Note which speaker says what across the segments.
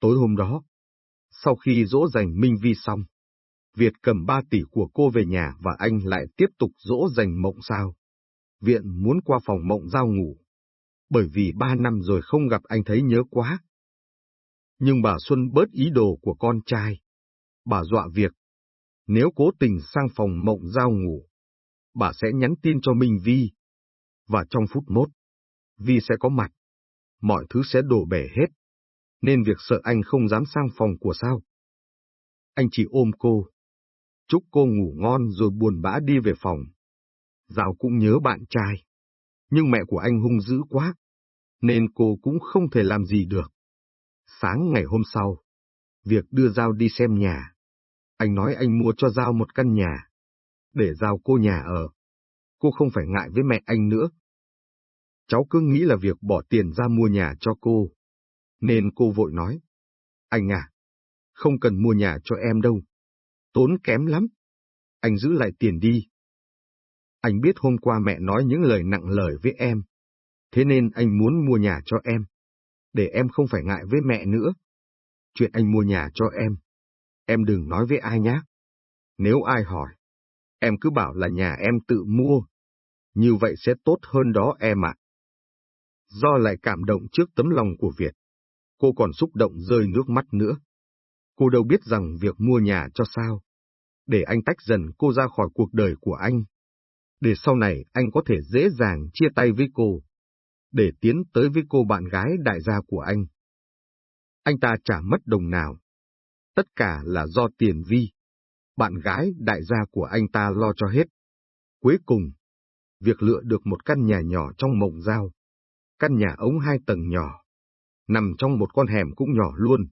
Speaker 1: Tối hôm đó, sau khi dỗ dành Minh Vi xong, Việt cầm ba tỷ của cô về nhà và anh lại tiếp tục dỗ dành mộng sao. Viện muốn qua phòng mộng giao ngủ, bởi vì ba năm rồi không gặp anh thấy nhớ quá. Nhưng bà Xuân bớt ý đồ của con trai. Bà dọa việc, nếu cố tình sang phòng mộng giao ngủ, bà sẽ nhắn tin cho Minh Vi. Và trong phút mốt, Vi sẽ có mặt. Mọi thứ sẽ đổ bể hết. Nên việc sợ anh không dám sang phòng của sao. Anh chỉ ôm cô. Chúc cô ngủ ngon rồi buồn bã đi về phòng. Giao cũng nhớ bạn trai. Nhưng mẹ của anh hung dữ quá. Nên cô cũng không thể làm gì được. Sáng ngày hôm sau, việc đưa Giao đi xem nhà. Anh nói anh mua cho Giao một căn nhà, để Giao cô nhà ở. Cô không phải ngại với mẹ anh nữa. Cháu cứ nghĩ là việc bỏ tiền ra mua nhà cho cô. Nên cô vội nói. Anh à, không cần mua nhà cho em đâu. Tốn kém lắm. Anh giữ lại tiền đi. Anh biết hôm qua mẹ nói những lời nặng lời với em. Thế nên anh muốn mua nhà cho em để em không phải ngại với mẹ nữa. Chuyện anh mua nhà cho em, em đừng nói với ai nhé. Nếu ai hỏi, em cứ bảo là nhà em tự mua. Như vậy sẽ tốt hơn đó em ạ. Do lại cảm động trước tấm lòng của Việt, cô còn xúc động rơi nước mắt nữa. Cô đâu biết rằng việc mua nhà cho sao, để anh tách dần cô ra khỏi cuộc đời của anh, để sau này anh có thể dễ dàng chia tay với cô để tiến tới với cô bạn gái đại gia của anh. Anh ta trả mất đồng nào. Tất cả là do tiền vi. Bạn gái đại gia của anh ta lo cho hết. Cuối cùng, việc lựa được một căn nhà nhỏ trong mộng giao. Căn nhà ống hai tầng nhỏ, nằm trong một con hẻm cũng nhỏ luôn.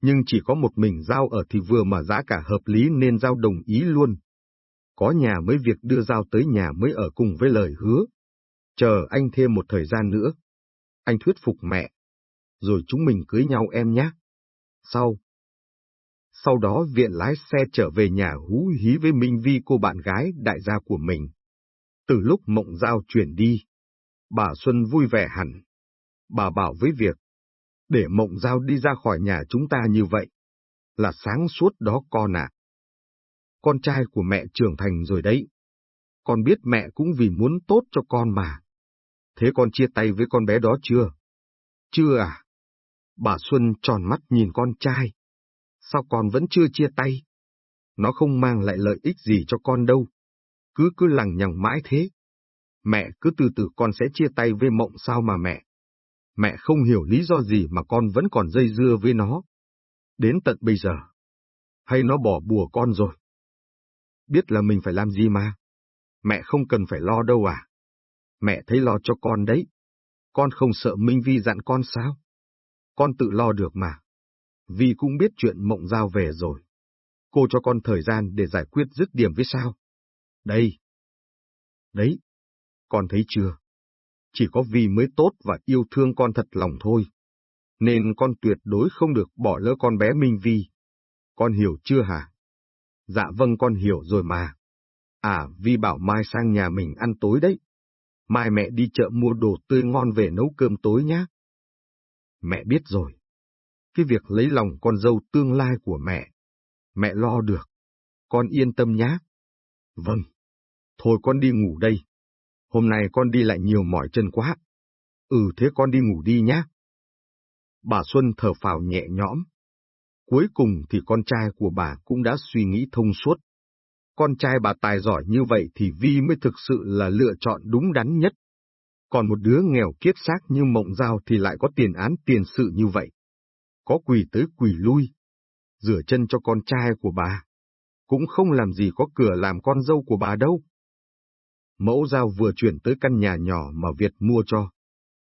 Speaker 1: Nhưng chỉ có một mình Giao ở thì vừa mà giá cả hợp lý nên Giao đồng ý luôn. Có nhà mới việc đưa Giao tới nhà mới ở cùng với lời hứa. Chờ anh thêm một thời gian nữa. Anh thuyết phục mẹ. Rồi chúng mình cưới nhau em nhé. Sau. Sau đó viện lái xe trở về nhà hú hí với Minh Vi cô bạn gái đại gia của mình. Từ lúc mộng giao chuyển đi, bà Xuân vui vẻ hẳn. Bà bảo với việc, để mộng giao đi ra khỏi nhà chúng ta như vậy, là sáng suốt đó con ạ. Con trai của mẹ trưởng thành rồi đấy. Con biết mẹ cũng vì muốn tốt cho con mà. Thế con chia tay với con bé đó chưa? Chưa à? Bà Xuân tròn mắt nhìn con trai. Sao con vẫn chưa chia tay? Nó không mang lại lợi ích gì cho con đâu. Cứ cứ lằng nhằng mãi thế. Mẹ cứ từ từ con sẽ chia tay với mộng sao mà mẹ. Mẹ không hiểu lý do gì mà con vẫn còn dây dưa với nó. Đến tận bây giờ. Hay nó bỏ bùa con rồi. Biết là mình phải làm gì mà. Mẹ không cần phải lo đâu à mẹ thấy lo cho con đấy. Con không sợ Minh Vi dặn con sao? Con tự lo được mà. Vi cũng biết chuyện mộng giao về rồi. Cô cho con thời gian để giải quyết dứt điểm với sao? Đây. Đấy. Con thấy chưa? Chỉ có vì mới tốt và yêu thương con thật lòng thôi. Nên con tuyệt đối không được bỏ lỡ con bé Minh Vi. Con hiểu chưa hả? Dạ vâng con hiểu rồi mà. À, Vi bảo mai sang nhà mình ăn tối đấy mai mẹ đi chợ mua đồ tươi ngon về nấu cơm tối nhé. Mẹ biết rồi. Cái việc lấy lòng con dâu tương lai của mẹ, mẹ lo được. Con yên tâm nhé. Vâng. Thôi con đi ngủ đây. Hôm nay con đi lại nhiều mỏi chân quá. Ừ thế con đi ngủ đi nhé. Bà Xuân thở phào nhẹ nhõm. Cuối cùng thì con trai của bà cũng đã suy nghĩ thông suốt con trai bà tài giỏi như vậy thì Vi mới thực sự là lựa chọn đúng đắn nhất. Còn một đứa nghèo kiết xác như mộng giao thì lại có tiền án tiền sự như vậy. Có quỳ tới quỳ lui, rửa chân cho con trai của bà. Cũng không làm gì có cửa làm con dâu của bà đâu. Mẫu giao vừa chuyển tới căn nhà nhỏ mà Việt mua cho.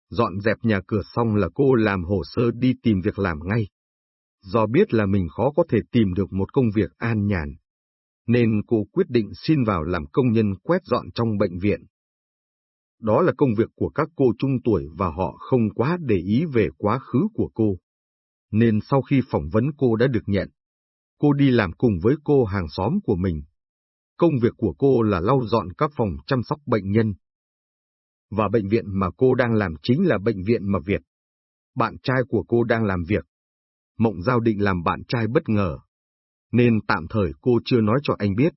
Speaker 1: Dọn dẹp nhà cửa xong là cô làm hồ sơ đi tìm việc làm ngay. Do biết là mình khó có thể tìm được một công việc an nhàn, nên cô quyết định xin vào làm công nhân quét dọn trong bệnh viện. Đó là công việc của các cô trung tuổi và họ không quá để ý về quá khứ của cô. Nên sau khi phỏng vấn cô đã được nhận, cô đi làm cùng với cô hàng xóm của mình. Công việc của cô là lau dọn các phòng chăm sóc bệnh nhân. Và bệnh viện mà cô đang làm chính là bệnh viện mà Việt. Bạn trai của cô đang làm việc, Mộng Giao định làm bạn trai bất ngờ, nên tạm thời cô chưa nói cho anh biết.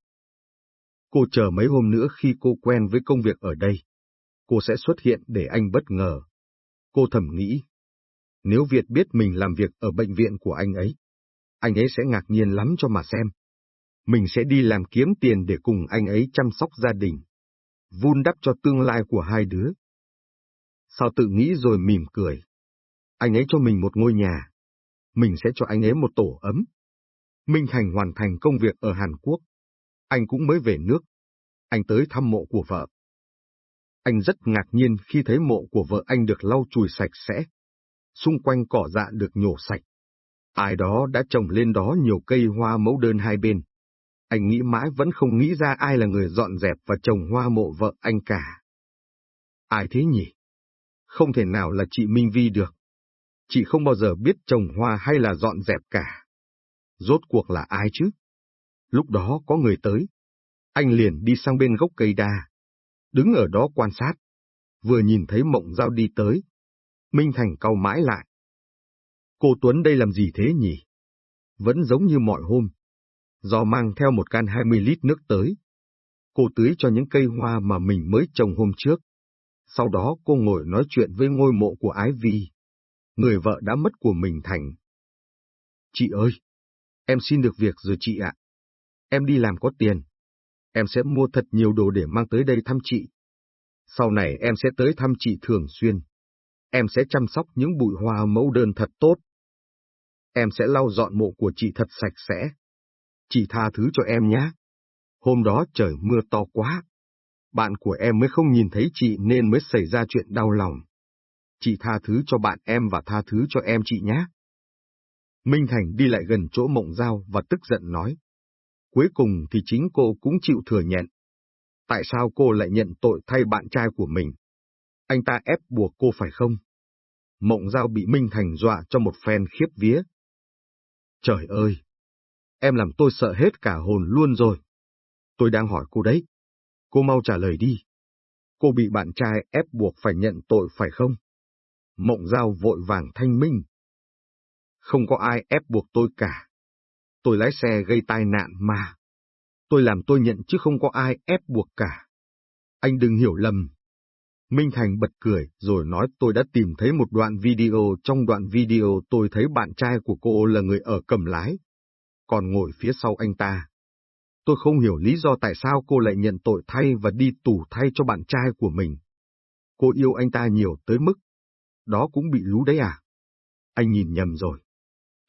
Speaker 1: Cô chờ mấy hôm nữa khi cô quen với công việc ở đây, cô sẽ xuất hiện để anh bất ngờ. Cô thầm nghĩ, nếu Việt biết mình làm việc ở bệnh viện của anh ấy, anh ấy sẽ ngạc nhiên lắm cho mà xem. Mình sẽ đi làm kiếm tiền để cùng anh ấy chăm sóc gia đình, vun đắp cho tương lai của hai đứa. Sao tự nghĩ rồi mỉm cười. Anh ấy cho mình một ngôi nhà, mình sẽ cho anh ấy một tổ ấm. Minh Thành hoàn thành công việc ở Hàn Quốc. Anh cũng mới về nước. Anh tới thăm mộ của vợ. Anh rất ngạc nhiên khi thấy mộ của vợ anh được lau chùi sạch sẽ. Xung quanh cỏ dạ được nhổ sạch. Ai đó đã trồng lên đó nhiều cây hoa mẫu đơn hai bên. Anh nghĩ mãi vẫn không nghĩ ra ai là người dọn dẹp và trồng hoa mộ vợ anh cả. Ai thế nhỉ? Không thể nào là chị Minh Vi được. Chị không bao giờ biết trồng hoa hay là dọn dẹp cả. Rốt cuộc là ai chứ? Lúc đó có người tới. Anh liền đi sang bên gốc cây đa. Đứng ở đó quan sát. Vừa nhìn thấy mộng giao đi tới. Minh Thành cau mãi lại. Cô Tuấn đây làm gì thế nhỉ? Vẫn giống như mọi hôm. Do mang theo một can 20 lít nước tới. Cô tưới cho những cây hoa mà mình mới trồng hôm trước. Sau đó cô ngồi nói chuyện với ngôi mộ của Ái Vi. Người vợ đã mất của mình Thành. Chị ơi! Em xin được việc rồi chị ạ. Em đi làm có tiền. Em sẽ mua thật nhiều đồ để mang tới đây thăm chị. Sau này em sẽ tới thăm chị thường xuyên. Em sẽ chăm sóc những bụi hoa mẫu đơn thật tốt. Em sẽ lau dọn mộ của chị thật sạch sẽ. Chị tha thứ cho em nhé. Hôm đó trời mưa to quá. Bạn của em mới không nhìn thấy chị nên mới xảy ra chuyện đau lòng. Chị tha thứ cho bạn em và tha thứ cho em chị nhé. Minh Thành đi lại gần chỗ mộng Giao và tức giận nói. Cuối cùng thì chính cô cũng chịu thừa nhận. Tại sao cô lại nhận tội thay bạn trai của mình? Anh ta ép buộc cô phải không? Mộng Giao bị Minh Thành dọa cho một phen khiếp vía. Trời ơi! Em làm tôi sợ hết cả hồn luôn rồi. Tôi đang hỏi cô đấy. Cô mau trả lời đi. Cô bị bạn trai ép buộc phải nhận tội phải không? Mộng Giao vội vàng thanh minh. Không có ai ép buộc tôi cả. Tôi lái xe gây tai nạn mà. Tôi làm tôi nhận chứ không có ai ép buộc cả. Anh đừng hiểu lầm. Minh Thành bật cười rồi nói tôi đã tìm thấy một đoạn video. Trong đoạn video tôi thấy bạn trai của cô là người ở cầm lái, còn ngồi phía sau anh ta. Tôi không hiểu lý do tại sao cô lại nhận tội thay và đi tù thay cho bạn trai của mình. Cô yêu anh ta nhiều tới mức. Đó cũng bị lú đấy à? Anh nhìn nhầm rồi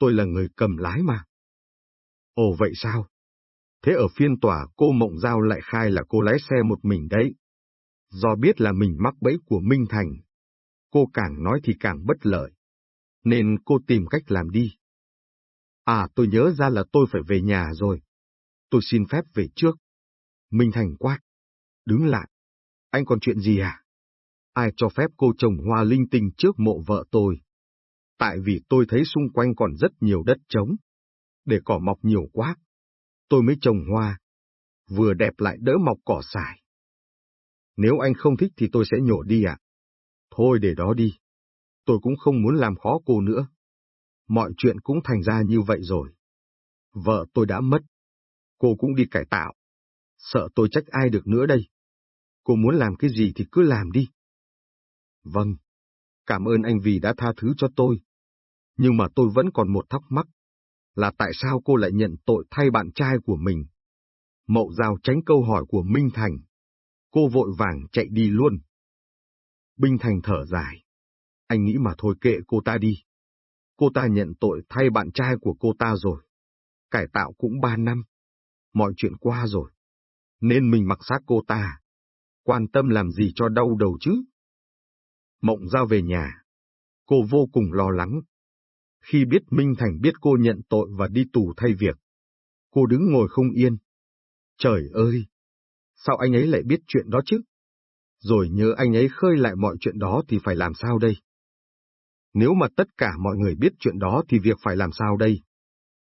Speaker 1: tôi là người cầm lái mà. Ồ vậy sao? Thế ở phiên tòa cô Mộng Giao lại khai là cô lái xe một mình đấy. Do biết là mình mắc bẫy của Minh Thành, cô càng nói thì càng bất lợi, nên cô tìm cách làm đi. À tôi nhớ ra là tôi phải về nhà rồi. Tôi xin phép về trước. Minh Thành quát. Đứng lại. Anh còn chuyện gì à? Ai cho phép cô trồng hoa linh tinh trước mộ vợ tôi? tại vì tôi thấy xung quanh còn rất nhiều đất trống, để cỏ mọc nhiều quá. Tôi mới trồng hoa, vừa đẹp lại đỡ mọc cỏ xài. Nếu anh không thích thì tôi sẽ nhổ đi ạ. Thôi để đó đi, tôi cũng không muốn làm khó cô nữa. Mọi chuyện cũng thành ra như vậy rồi. Vợ tôi đã mất, cô cũng đi cải tạo. Sợ tôi trách ai được nữa đây. Cô muốn làm cái gì thì cứ làm đi. Vâng, cảm ơn anh vì đã tha thứ cho tôi nhưng mà tôi vẫn còn một thắc mắc, là tại sao cô lại nhận tội thay bạn trai của mình? Mậu Giao tránh câu hỏi của Minh Thành. Cô vội vàng chạy đi luôn. Minh Thành thở dài. Anh nghĩ mà thôi kệ cô ta đi. Cô ta nhận tội thay bạn trai của cô ta rồi. Cải tạo cũng ba năm. Mọi chuyện qua rồi. Nên mình mặc xác cô ta. Quan tâm làm gì cho đau đầu chứ? Mộng Giao về nhà. Cô vô cùng lo lắng khi biết Minh Thành biết cô nhận tội và đi tù thay việc. Cô đứng ngồi không yên. Trời ơi! Sao anh ấy lại biết chuyện đó chứ? Rồi nhớ anh ấy khơi lại mọi chuyện đó thì phải làm sao đây? Nếu mà tất cả mọi người biết chuyện đó thì việc phải làm sao đây?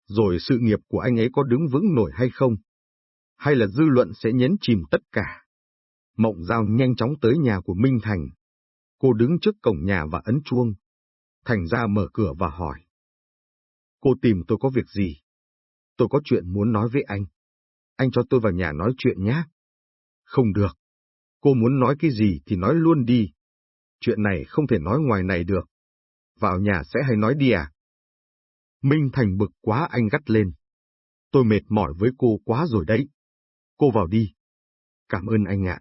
Speaker 1: Rồi sự nghiệp của anh ấy có đứng vững nổi hay không? Hay là dư luận sẽ nhấn chìm tất cả? Mộng Giao nhanh chóng tới nhà của Minh Thành. Cô đứng trước cổng nhà và ấn chuông, Thành ra mở cửa và hỏi. Cô tìm tôi có việc gì? Tôi có chuyện muốn nói với anh. Anh cho tôi vào nhà nói chuyện nhé. Không được. Cô muốn nói cái gì thì nói luôn đi. Chuyện này không thể nói ngoài này được. Vào nhà sẽ hay nói đi à? Minh Thành bực quá anh gắt lên. Tôi mệt mỏi với cô quá rồi đấy. Cô vào đi. Cảm ơn anh ạ.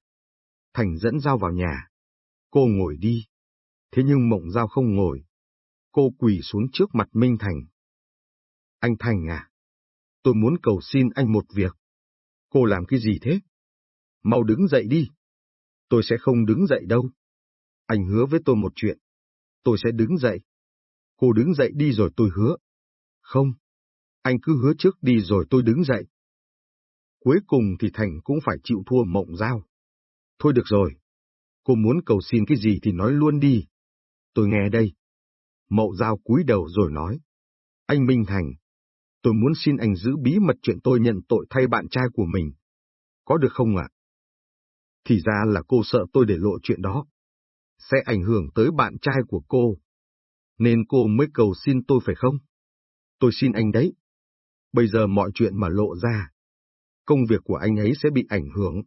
Speaker 1: Thành dẫn Giao vào nhà. Cô ngồi đi. Thế nhưng Mộng Giao không ngồi. Cô quỳ xuống trước mặt Minh Thành. Anh Thành à? Tôi muốn cầu xin anh một việc. Cô làm cái gì thế? Mau đứng dậy đi. Tôi sẽ không đứng dậy đâu. Anh hứa với tôi một chuyện. Tôi sẽ đứng dậy. Cô đứng dậy đi rồi tôi hứa. Không. Anh cứ hứa trước đi rồi tôi đứng dậy. Cuối cùng thì Thành cũng phải chịu thua mộng giao. Thôi được rồi. Cô muốn cầu xin cái gì thì nói luôn đi. Tôi nghe đây. Mậu giao cúi đầu rồi nói. Anh Minh Thành, tôi muốn xin anh giữ bí mật chuyện tôi nhận tội thay bạn trai của mình. Có được không ạ? Thì ra là cô sợ tôi để lộ chuyện đó. Sẽ ảnh hưởng tới bạn trai của cô. Nên cô mới cầu xin tôi phải không? Tôi xin anh đấy. Bây giờ mọi chuyện mà lộ ra, công việc của anh ấy sẽ bị ảnh hưởng.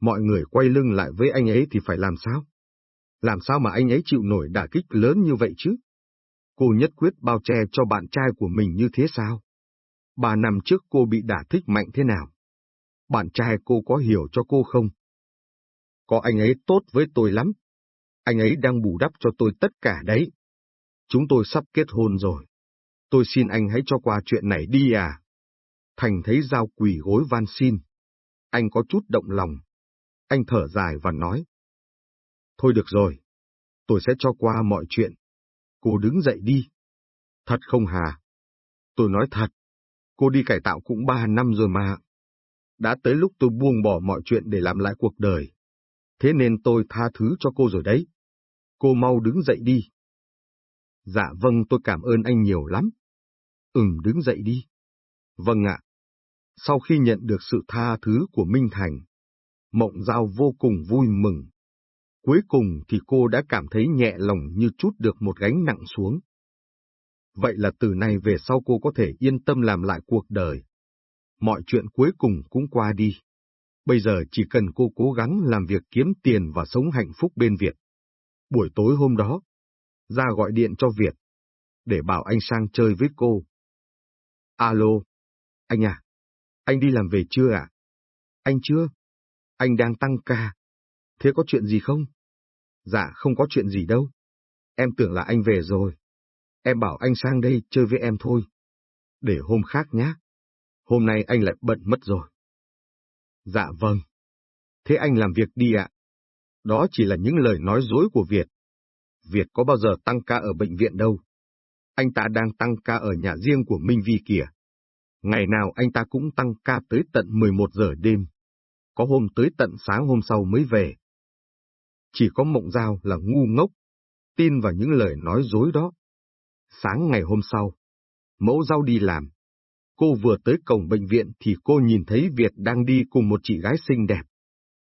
Speaker 1: Mọi người quay lưng lại với anh ấy thì phải làm sao? Làm sao mà anh ấy chịu nổi đả kích lớn như vậy chứ? Cô nhất quyết bao che cho bạn trai của mình như thế sao? Ba năm trước cô bị đả thích mạnh thế nào? Bạn trai cô có hiểu cho cô không? Có anh ấy tốt với tôi lắm. Anh ấy đang bù đắp cho tôi tất cả đấy. Chúng tôi sắp kết hôn rồi. Tôi xin anh hãy cho qua chuyện này đi à. Thành thấy Giao quỳ gối van xin. Anh có chút động lòng. Anh thở dài và nói. Thôi được rồi. Tôi sẽ cho qua mọi chuyện. Cô đứng dậy đi. Thật không hà? Tôi nói thật. Cô đi cải tạo cũng ba năm rồi mà. Đã tới lúc tôi buông bỏ mọi chuyện để làm lại cuộc đời. Thế nên tôi tha thứ cho cô rồi đấy. Cô mau đứng dậy đi. Dạ vâng tôi cảm ơn anh nhiều lắm. Ừm đứng dậy đi. Vâng ạ. Sau khi nhận được sự tha thứ của Minh Thành, Mộng Giao vô cùng vui mừng. Cuối cùng thì cô đã cảm thấy nhẹ lòng như chút được một gánh nặng xuống. Vậy là từ nay về sau cô có thể yên tâm làm lại cuộc đời. Mọi chuyện cuối cùng cũng qua đi. Bây giờ chỉ cần cô cố gắng làm việc kiếm tiền và sống hạnh phúc bên Việt. Buổi tối hôm đó, ra gọi điện cho Việt, để bảo anh sang chơi với cô. Alo, anh à, anh đi làm về chưa ạ? Anh chưa, anh đang tăng ca. Thế có chuyện gì không? Dạ không có chuyện gì đâu. Em tưởng là anh về rồi. Em bảo anh sang đây chơi với em thôi. Để hôm khác nhé. Hôm nay anh lại bận mất rồi. Dạ vâng. Thế anh làm việc đi ạ. Đó chỉ là những lời nói dối của Việt. Việt có bao giờ tăng ca ở bệnh viện đâu. Anh ta đang tăng ca ở nhà riêng của Minh Vi kìa. Ngày nào anh ta cũng tăng ca tới tận 11 giờ đêm. Có hôm tới tận sáng hôm sau mới về. Chỉ có mộng giao là ngu ngốc, tin vào những lời nói dối đó. Sáng ngày hôm sau, mẫu giao đi làm. Cô vừa tới cổng bệnh viện thì cô nhìn thấy Việt đang đi cùng một chị gái xinh đẹp.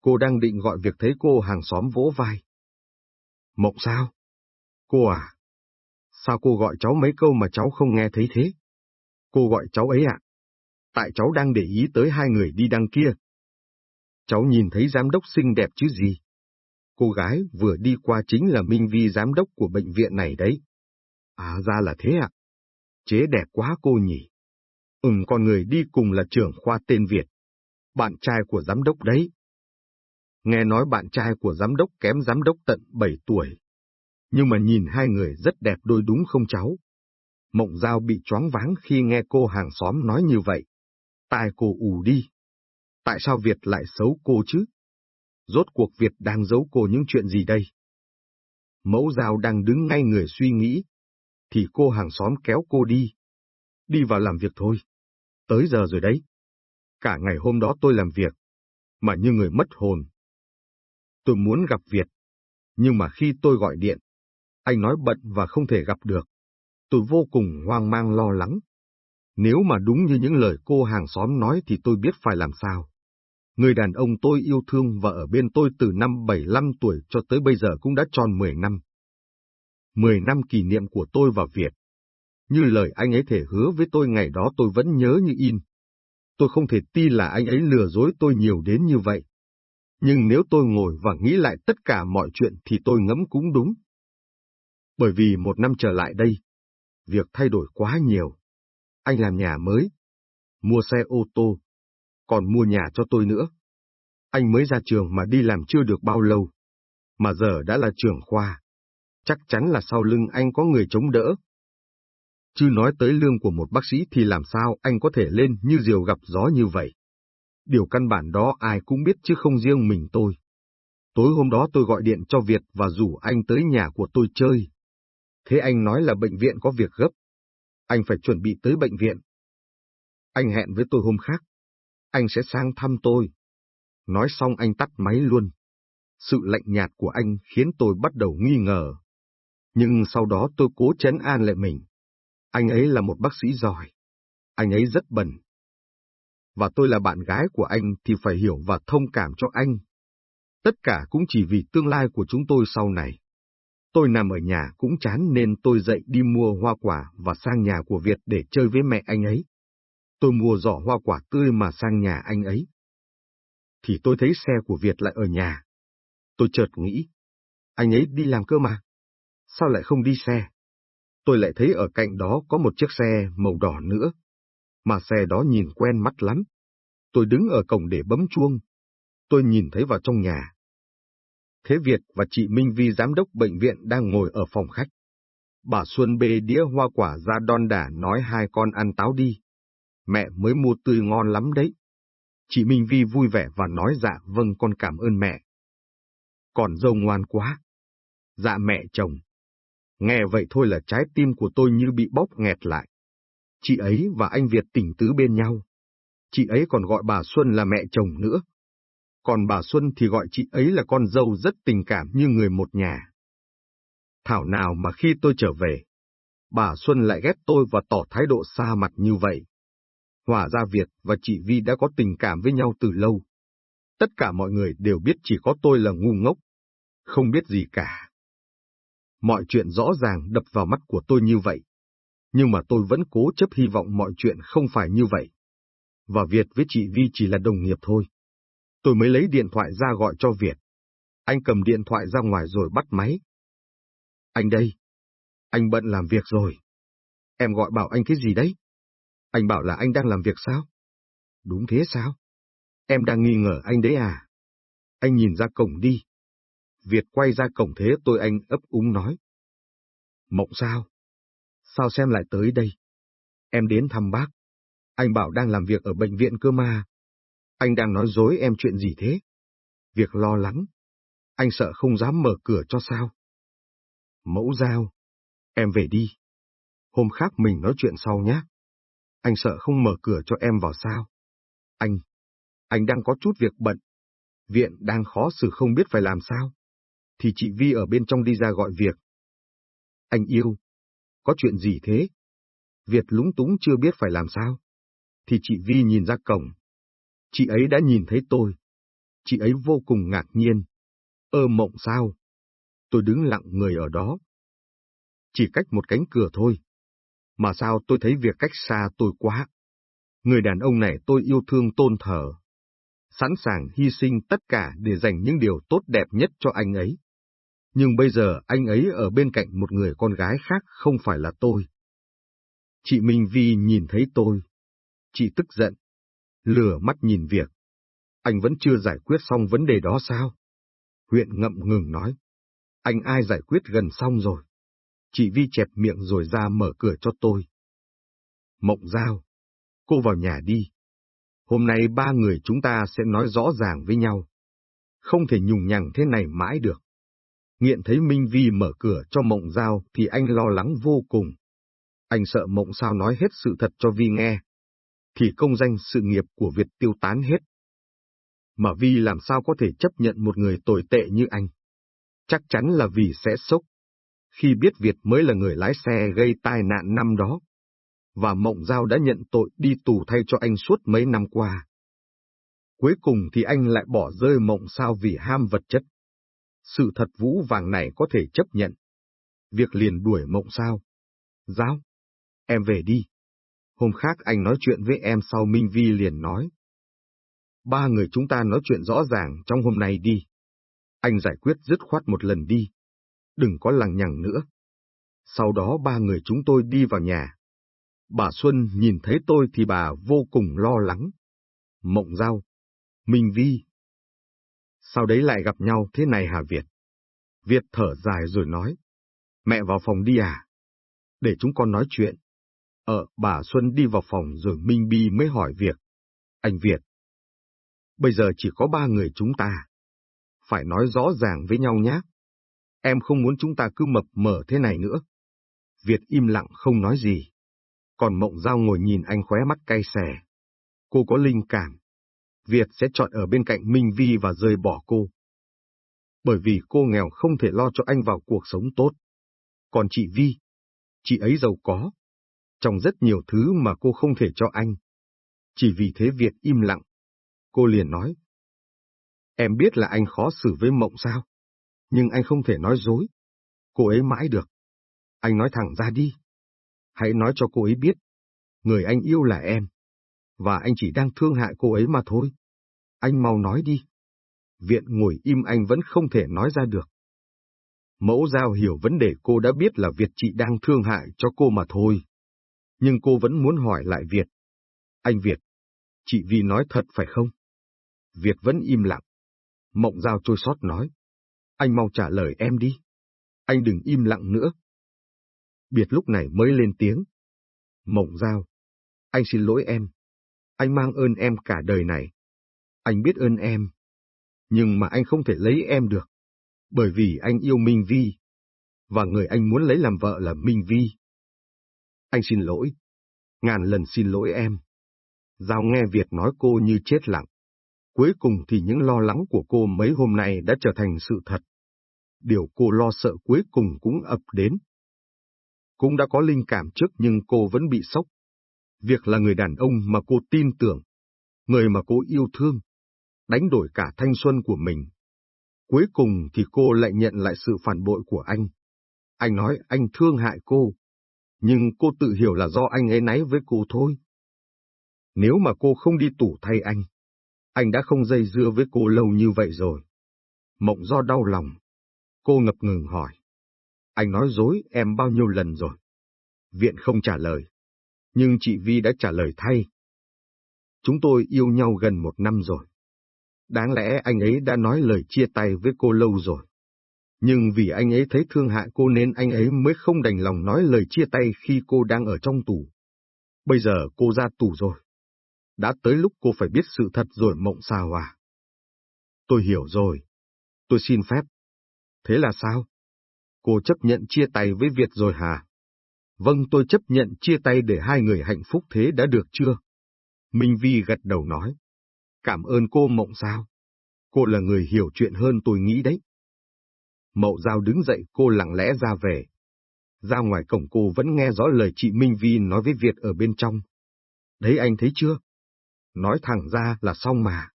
Speaker 1: Cô đang định gọi việc thấy cô hàng xóm vỗ vai. Mộng sao? Cô à? Sao cô gọi cháu mấy câu mà cháu không nghe thấy thế? Cô gọi cháu ấy ạ. Tại cháu đang để ý tới hai người đi đăng kia. Cháu nhìn thấy giám đốc xinh đẹp chứ gì? Cô gái vừa đi qua chính là Minh Vi, giám đốc của bệnh viện này đấy. À ra là thế ạ. Chế đẹp quá cô nhỉ. Ừm con người đi cùng là trưởng khoa tên Việt. Bạn trai của giám đốc đấy. Nghe nói bạn trai của giám đốc kém giám đốc tận 7 tuổi. Nhưng mà nhìn hai người rất đẹp đôi đúng không cháu? Mộng Giao bị choáng váng khi nghe cô hàng xóm nói như vậy. Tai cô ù đi. Tại sao Việt lại xấu cô chứ? Rốt cuộc Việt đang giấu cô những chuyện gì đây? Mẫu Giao đang đứng ngay người suy nghĩ. Thì cô hàng xóm kéo cô đi. Đi vào làm việc thôi. Tới giờ rồi đấy. Cả ngày hôm đó tôi làm việc. Mà như người mất hồn. Tôi muốn gặp Việt. Nhưng mà khi tôi gọi điện, anh nói bận và không thể gặp được. Tôi vô cùng hoang mang lo lắng. Nếu mà đúng như những lời cô hàng xóm nói thì tôi biết phải làm sao. Người đàn ông tôi yêu thương và ở bên tôi từ năm 75 tuổi cho tới bây giờ cũng đã tròn 10 năm. 10 năm kỷ niệm của tôi và Việt. như lời anh ấy thể hứa với tôi ngày đó tôi vẫn nhớ như in. Tôi không thể tin là anh ấy lừa dối tôi nhiều đến như vậy. Nhưng nếu tôi ngồi và nghĩ lại tất cả mọi chuyện thì tôi ngẫm cũng đúng. Bởi vì một năm trở lại đây, việc thay đổi quá nhiều. Anh làm nhà mới, mua xe ô tô, còn mua nhà cho tôi nữa. Anh mới ra trường mà đi làm chưa được bao lâu, mà giờ đã là trưởng khoa. Chắc chắn là sau lưng anh có người chống đỡ. Chứ nói tới lương của một bác sĩ thì làm sao anh có thể lên như diều gặp gió như vậy. Điều căn bản đó ai cũng biết chứ không riêng mình tôi. Tối hôm đó tôi gọi điện cho Việt và rủ anh tới nhà của tôi chơi. Thế anh nói là bệnh viện có việc gấp. Anh phải chuẩn bị tới bệnh viện. Anh hẹn với tôi hôm khác. Anh sẽ sang thăm tôi. Nói xong anh tắt máy luôn. Sự lạnh nhạt của anh khiến tôi bắt đầu nghi ngờ. Nhưng sau đó tôi cố chấn an lại mình. Anh ấy là một bác sĩ giỏi. Anh ấy rất bẩn. Và tôi là bạn gái của anh thì phải hiểu và thông cảm cho anh. Tất cả cũng chỉ vì tương lai của chúng tôi sau này. Tôi nằm ở nhà cũng chán nên tôi dậy đi mua hoa quả và sang nhà của Việt để chơi với mẹ anh ấy. Tôi mua giỏ hoa quả tươi mà sang nhà anh ấy. Thì tôi thấy xe của Việt lại ở nhà. Tôi chợt nghĩ, anh ấy đi làm cơ mà. Sao lại không đi xe? Tôi lại thấy ở cạnh đó có một chiếc xe màu đỏ nữa. Mà xe đó nhìn quen mắt lắm. Tôi đứng ở cổng để bấm chuông. Tôi nhìn thấy vào trong nhà. Thế Việt và chị Minh Vi, giám đốc bệnh viện, đang ngồi ở phòng khách. Bà Xuân bê đĩa hoa quả ra đon đả nói hai con ăn táo đi. Mẹ mới mua tươi ngon lắm đấy. Chị Minh Vi vui vẻ và nói dạ vâng con cảm ơn mẹ. Còn dâu ngoan quá. Dạ mẹ chồng. Nghe vậy thôi là trái tim của tôi như bị bóp nghẹt lại. Chị ấy và anh Việt tỉnh tứ bên nhau. Chị ấy còn gọi bà Xuân là mẹ chồng nữa còn bà Xuân thì gọi chị ấy là con dâu rất tình cảm như người một nhà. Thảo nào mà khi tôi trở về, bà Xuân lại ghét tôi và tỏ thái độ xa mặt như vậy. Hòa ra Việt và chị Vi đã có tình cảm với nhau từ lâu. Tất cả mọi người đều biết chỉ có tôi là ngu ngốc, không biết gì cả. Mọi chuyện rõ ràng đập vào mắt của tôi như vậy, nhưng mà tôi vẫn cố chấp hy vọng mọi chuyện không phải như vậy. Và Việt với chị Vi chỉ là đồng nghiệp thôi. Tôi mới lấy điện thoại ra gọi cho Việt. Anh cầm điện thoại ra ngoài rồi bắt máy. Anh đây. Anh bận làm việc rồi. Em gọi bảo anh cái gì đấy? Anh bảo là anh đang làm việc sao? Đúng thế sao? Em đang nghi ngờ anh đấy à? Anh nhìn ra cổng đi. Việt quay ra cổng thế tôi anh ấp úng nói. Mộng sao? Sao xem lại tới đây? Em đến thăm bác. Anh bảo đang làm việc ở bệnh viện cơ mà. Anh đang nói dối em chuyện gì thế? Việc lo lắng. Anh sợ không dám mở cửa cho sao? Mẫu giao. Em về đi. Hôm khác mình nói chuyện sau nhé. Anh sợ không mở cửa cho em vào sao? Anh. Anh đang có chút việc bận. Viện đang khó xử không biết phải làm sao. Thì chị Vi ở bên trong đi ra gọi việc. Anh yêu. Có chuyện gì thế? Việt lúng túng chưa biết phải làm sao. Thì chị Vi nhìn ra cổng, Chị ấy đã nhìn thấy tôi. Chị ấy vô cùng ngạc nhiên. Ơ mộng sao? Tôi đứng lặng người ở đó. Chỉ cách một cánh cửa thôi. Mà sao tôi thấy việc cách xa tôi quá. Người đàn ông này tôi yêu thương tôn thờ. Sẵn sàng hy sinh tất cả để dành những điều tốt đẹp nhất cho anh ấy. Nhưng bây giờ anh ấy ở bên cạnh một người con gái khác không phải là tôi. Chị Minh Vi nhìn thấy tôi. Chị tức giận Lửa mắt nhìn việc. Anh vẫn chưa giải quyết xong vấn đề đó sao? Huyện ngậm ngừng nói. Anh ai giải quyết gần xong rồi. Chị Vi chẹp miệng rồi ra mở cửa cho tôi. Mộng Giao, cô vào nhà đi. Hôm nay ba người chúng ta sẽ nói rõ ràng với nhau. Không thể nhùng nhằng thế này mãi được. Nghiện thấy Minh Vi mở cửa cho Mộng Giao thì anh lo lắng vô cùng. Anh sợ Mộng Sao nói hết sự thật cho Vi nghe, thì công danh sự nghiệp của Việt tiêu tán hết. Mà Vi làm sao có thể chấp nhận một người tồi tệ như anh? Chắc chắn là vì sẽ sốc. Khi biết Việt mới là người lái xe gây tai nạn năm đó, và Mộng Giao đã nhận tội đi tù thay cho anh suốt mấy năm qua. Cuối cùng thì anh lại bỏ rơi Mộng Sao vì ham vật chất. Sự thật vũ vàng này có thể chấp nhận. Việc liền đuổi Mộng Sao. Giao, Em về đi. Hôm khác anh nói chuyện với em sau Minh Vi liền nói. Ba người chúng ta nói chuyện rõ ràng trong hôm nay đi. Anh giải quyết dứt khoát một lần đi. Đừng có lằng nhằng nữa. Sau đó ba người chúng tôi đi vào nhà. Bà Xuân nhìn thấy tôi thì bà vô cùng lo lắng. Mộng Giao, Minh Vi. Sau đấy lại gặp nhau thế này hả Việt? Việt thở dài rồi nói. Mẹ vào phòng đi à? Để chúng con nói chuyện. Ờ, bà Xuân đi vào phòng rồi Minh Bi mới hỏi Việt. Anh Việt. Bây giờ chỉ có ba người chúng ta. Phải nói rõ ràng với nhau nhé. Em không muốn chúng ta cứ mập mờ thế này nữa. Việt im lặng không nói gì. Còn Mộng Giao ngồi nhìn anh khóe mắt cay xè. Cô có linh cảm. Việt sẽ chọn ở bên cạnh Minh Vi và rời bỏ cô. Bởi vì cô nghèo không thể lo cho anh vào cuộc sống tốt. Còn chị Vi, chị ấy giàu có. Trong rất nhiều thứ mà cô không thể cho anh. Chỉ vì thế Việt im lặng. Cô liền nói. Em biết là anh khó xử với Mộng sao? Nhưng anh không thể nói dối. Cô ấy mãi được. Anh nói thẳng ra đi. Hãy nói cho cô ấy biết. Người anh yêu là em. Và anh chỉ đang thương hại cô ấy mà thôi. Anh mau nói đi. Viện ngồi im anh vẫn không thể nói ra được. Mẫu giao hiểu vấn đề cô đã biết là Việt chị đang thương hại cho cô mà thôi. Nhưng cô vẫn muốn hỏi lại Việt. Anh Việt, chị Vi nói thật phải không? Việt vẫn im lặng. Mộng giao trôi sót nói. Anh mau trả lời em đi. Anh đừng im lặng nữa. Biệt lúc này mới lên tiếng. Mộng giao. Anh xin lỗi em. Anh mang ơn em cả đời này. Anh biết ơn em. Nhưng mà anh không thể lấy em được. Bởi vì anh yêu Minh Vi. Và người anh muốn lấy làm vợ là Minh Vi. Anh xin lỗi. Ngàn lần xin lỗi em. Giao nghe Việt nói cô như chết lặng. Cuối cùng thì những lo lắng của cô mấy hôm nay đã trở thành sự thật. Điều cô lo sợ cuối cùng cũng ập đến. Cũng đã có linh cảm trước nhưng cô vẫn bị sốc. Việc là người đàn ông mà cô tin tưởng, người mà cô yêu thương, đánh đổi cả thanh xuân của mình. Cuối cùng thì cô lại nhận lại sự phản bội của anh. Anh nói anh thương hại cô, nhưng cô tự hiểu là do anh ấy náy với cô thôi. Nếu mà cô không đi tủ thay anh, anh đã không dây dưa với cô lâu như vậy rồi. Mộng do đau lòng. Cô ngập ngừng hỏi. Anh nói dối em bao nhiêu lần rồi? Viện không trả lời. Nhưng chị Vi đã trả lời thay. Chúng tôi yêu nhau gần một năm rồi. Đáng lẽ anh ấy đã nói lời chia tay với cô lâu rồi. Nhưng vì anh ấy thấy thương hại cô nên anh ấy mới không đành lòng nói lời chia tay khi cô đang ở trong tù. Bây giờ cô ra tù rồi. Đã tới lúc cô phải biết sự thật rồi mộng sao à? Tôi hiểu rồi. Tôi xin phép. Thế là sao? Cô chấp nhận chia tay với Việt rồi hả? Vâng tôi chấp nhận chia tay để hai người hạnh phúc thế đã được chưa? Minh Vi gật đầu nói. Cảm ơn cô mộng sao? Cô là người hiểu chuyện hơn tôi nghĩ đấy. Mậu Giao đứng dậy, cô lặng lẽ ra về. Ra ngoài cổng cô vẫn nghe rõ lời chị Minh Vi nói với Việt ở bên trong. Đấy, anh thấy chưa? Nói thẳng ra là xong mà.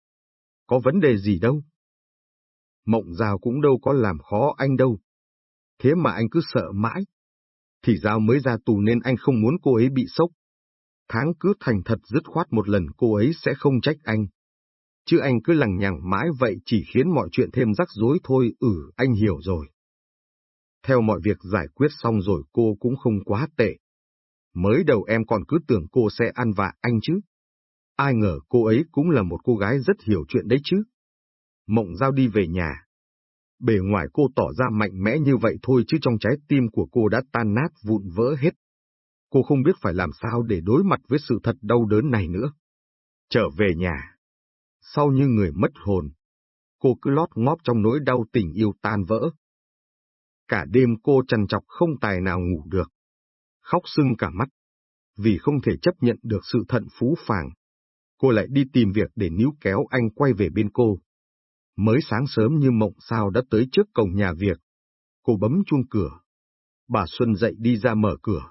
Speaker 1: Có vấn đề gì đâu. Mộng Giao cũng đâu có làm khó anh đâu. Thế mà anh cứ sợ mãi. Thì Giao mới ra tù nên anh không muốn cô ấy bị sốc. Tháng cứ thành thật dứt khoát một lần cô ấy sẽ không trách anh. Chứ anh cứ lằng nhằng mãi vậy chỉ khiến mọi chuyện thêm rắc rối thôi, ừ, anh hiểu rồi. Theo mọi việc giải quyết xong rồi cô cũng không quá tệ. Mới đầu em còn cứ tưởng cô sẽ ăn vạ anh chứ. Ai ngờ cô ấy cũng là một cô gái rất hiểu chuyện đấy chứ. Mộng giao đi về nhà. Bề ngoài cô tỏ ra mạnh mẽ như vậy thôi chứ trong trái tim của cô đã tan nát vụn vỡ hết. Cô không biết phải làm sao để đối mặt với sự thật đau đớn này nữa. Trở về nhà. Sau như người mất hồn. Cô cứ lót ngóp trong nỗi đau tình yêu tan vỡ. Cả đêm cô trằn trọc không tài nào ngủ được. Khóc sưng cả mắt. Vì không thể chấp nhận được sự thận phú phàng, cô lại đi tìm việc để níu kéo anh quay về bên cô. Mới sáng sớm như mộng sao đã tới trước cổng nhà việc. Cô bấm chuông cửa. Bà Xuân dậy đi ra mở cửa.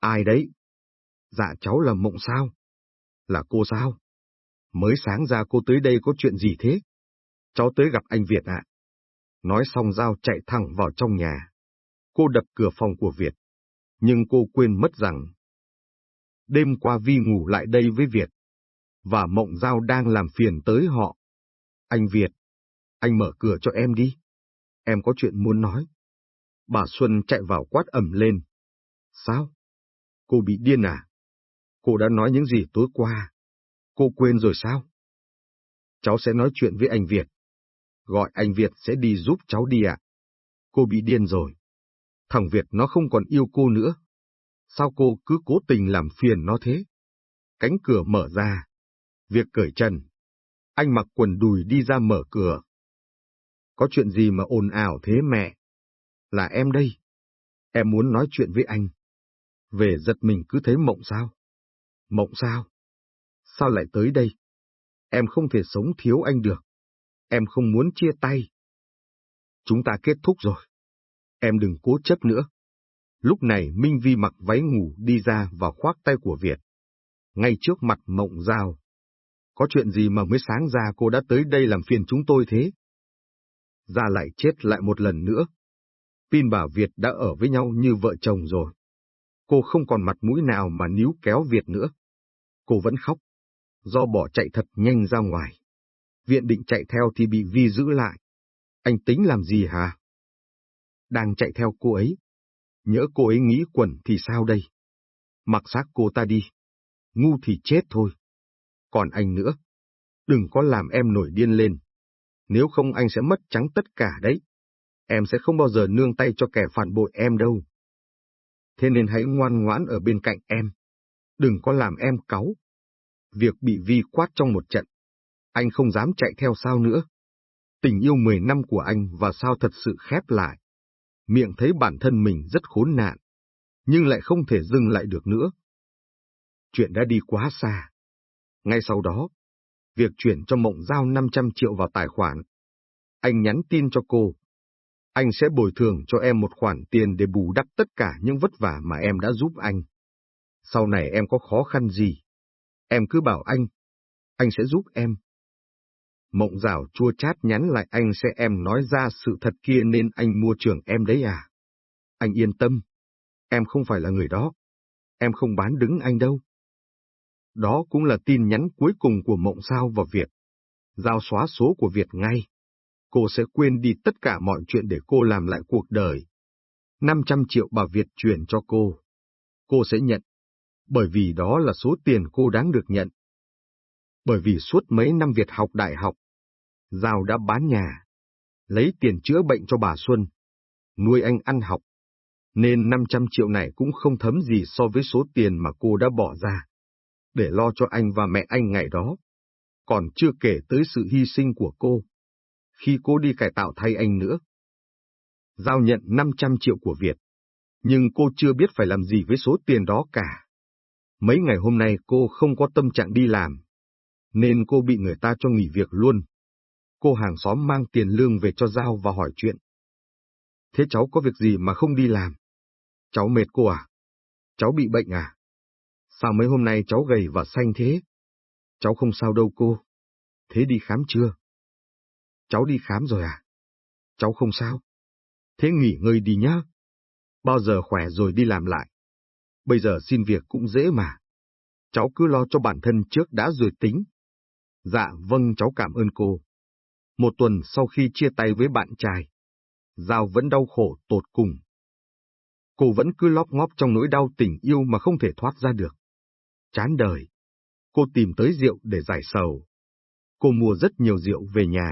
Speaker 1: Ai đấy? Dạ cháu là mộng sao? Là cô sao? Mới sáng ra cô tới đây có chuyện gì thế? Cháu tới gặp anh Việt ạ. Nói xong Giao chạy thẳng vào trong nhà. Cô đập cửa phòng của Việt. Nhưng cô quên mất rằng, đêm qua Vi ngủ lại đây với Việt, và Mộng Giao đang làm phiền tới họ. Anh Việt, anh mở cửa cho em đi. Em có chuyện muốn nói. Bà Xuân chạy vào quát ẩm lên. Sao? Cô bị điên à? Cô đã nói những gì tối qua? Cô quên rồi sao? Cháu sẽ nói chuyện với anh Việt. Gọi anh Việt sẽ đi giúp cháu đi ạ. Cô bị điên rồi. Thằng Việt nó không còn yêu cô nữa. Sao cô cứ cố tình làm phiền nó thế? Cánh cửa mở ra. Việc cởi chân. Anh mặc quần đùi đi ra mở cửa. Có chuyện gì mà ồn ào thế mẹ? Là em đây. Em muốn nói chuyện với anh. Về giật mình cứ thấy mộng sao? Mộng sao? Sao lại tới đây? Em không thể sống thiếu anh được. Em không muốn chia tay. Chúng ta kết thúc rồi. Em đừng cố chấp nữa. Lúc này Minh Vi mặc váy ngủ đi ra và khoác tay của Việt. Ngay trước mặt mộng giao. Có chuyện gì mà mới sáng ra cô đã tới đây làm phiền chúng tôi thế? Ra lại chết lại một lần nữa. Pin bảo Việt đã ở với nhau như vợ chồng rồi. Cô không còn mặt mũi nào mà níu kéo Việt nữa. Cô vẫn khóc, do bỏ chạy thật nhanh ra ngoài. Viện định chạy theo thì bị Vi giữ lại. Anh tính làm gì hả? Đang chạy theo cô ấy. nhớ cô ấy nghĩ quẩn thì sao đây? Mặc xác cô ta đi. Ngu thì chết thôi. Còn anh nữa. Đừng có làm em nổi điên lên. Nếu không anh sẽ mất trắng tất cả đấy. Em sẽ không bao giờ nương tay cho kẻ phản bội em đâu. Thế nên hãy ngoan ngoãn ở bên cạnh em. Đừng có làm em cáu. Việc bị vi quát trong một trận. Anh không dám chạy theo sao nữa. Tình yêu 10 năm của anh và sao thật sự khép lại. Miệng thấy bản thân mình rất khốn nạn, nhưng lại không thể dừng lại được nữa. Chuyện đã đi quá xa. Ngay sau đó, việc chuyển cho Mộng Giao 500 triệu vào tài khoản. Anh nhắn tin cho cô. Anh sẽ bồi thường cho em một khoản tiền để bù đắp tất cả những vất vả mà em đã giúp anh. Sau này em có khó khăn gì, em cứ bảo anh, anh sẽ giúp em. Mộng rào chua chát nhắn lại anh sẽ em nói ra sự thật kia nên anh mua trường em đấy à. Anh yên tâm, em không phải là người đó. Em không bán đứng anh đâu. Đó cũng là tin nhắn cuối cùng của Mộng Giao và Việt. Giao xóa số của Việt ngay. Cô sẽ quên đi tất cả mọi chuyện để cô làm lại cuộc đời. 500 triệu bà Việt chuyển cho cô. Cô sẽ nhận. Bởi vì đó là số tiền cô đáng được nhận. Bởi vì suốt mấy năm Việt học đại học, Giao đã bán nhà, lấy tiền chữa bệnh cho bà Xuân, nuôi anh ăn học, nên 500 triệu này cũng không thấm gì so với số tiền mà cô đã bỏ ra, để lo cho anh và mẹ anh ngày đó. Còn chưa kể tới sự hy sinh của cô, khi cô đi cải tạo thay anh nữa. Giao nhận 500 triệu của Việt, nhưng cô chưa biết phải làm gì với số tiền đó cả. Mấy ngày hôm nay cô không có tâm trạng đi làm, nên cô bị người ta cho nghỉ việc luôn. Cô hàng xóm mang tiền lương về cho Giao và hỏi chuyện. Thế cháu có việc gì mà không đi làm? Cháu mệt cô à? Cháu bị bệnh à? Sao mấy hôm nay cháu gầy và xanh thế? Cháu không sao đâu cô. Thế đi khám chưa? Cháu đi khám rồi à? Cháu không sao. Thế nghỉ ngơi đi nhá. Bao giờ khỏe rồi đi làm lại. Bây giờ xin việc cũng dễ mà. Cháu cứ lo cho bản thân trước đã rồi tính. Dạ vâng cháu cảm ơn cô. Một tuần sau khi chia tay với bạn trai, Giao vẫn đau khổ tột cùng. Cô vẫn cứ lóp ngóp trong nỗi đau tình yêu mà không thể thoát ra được. Chán đời. Cô tìm tới rượu để giải sầu. Cô mua rất nhiều rượu về nhà.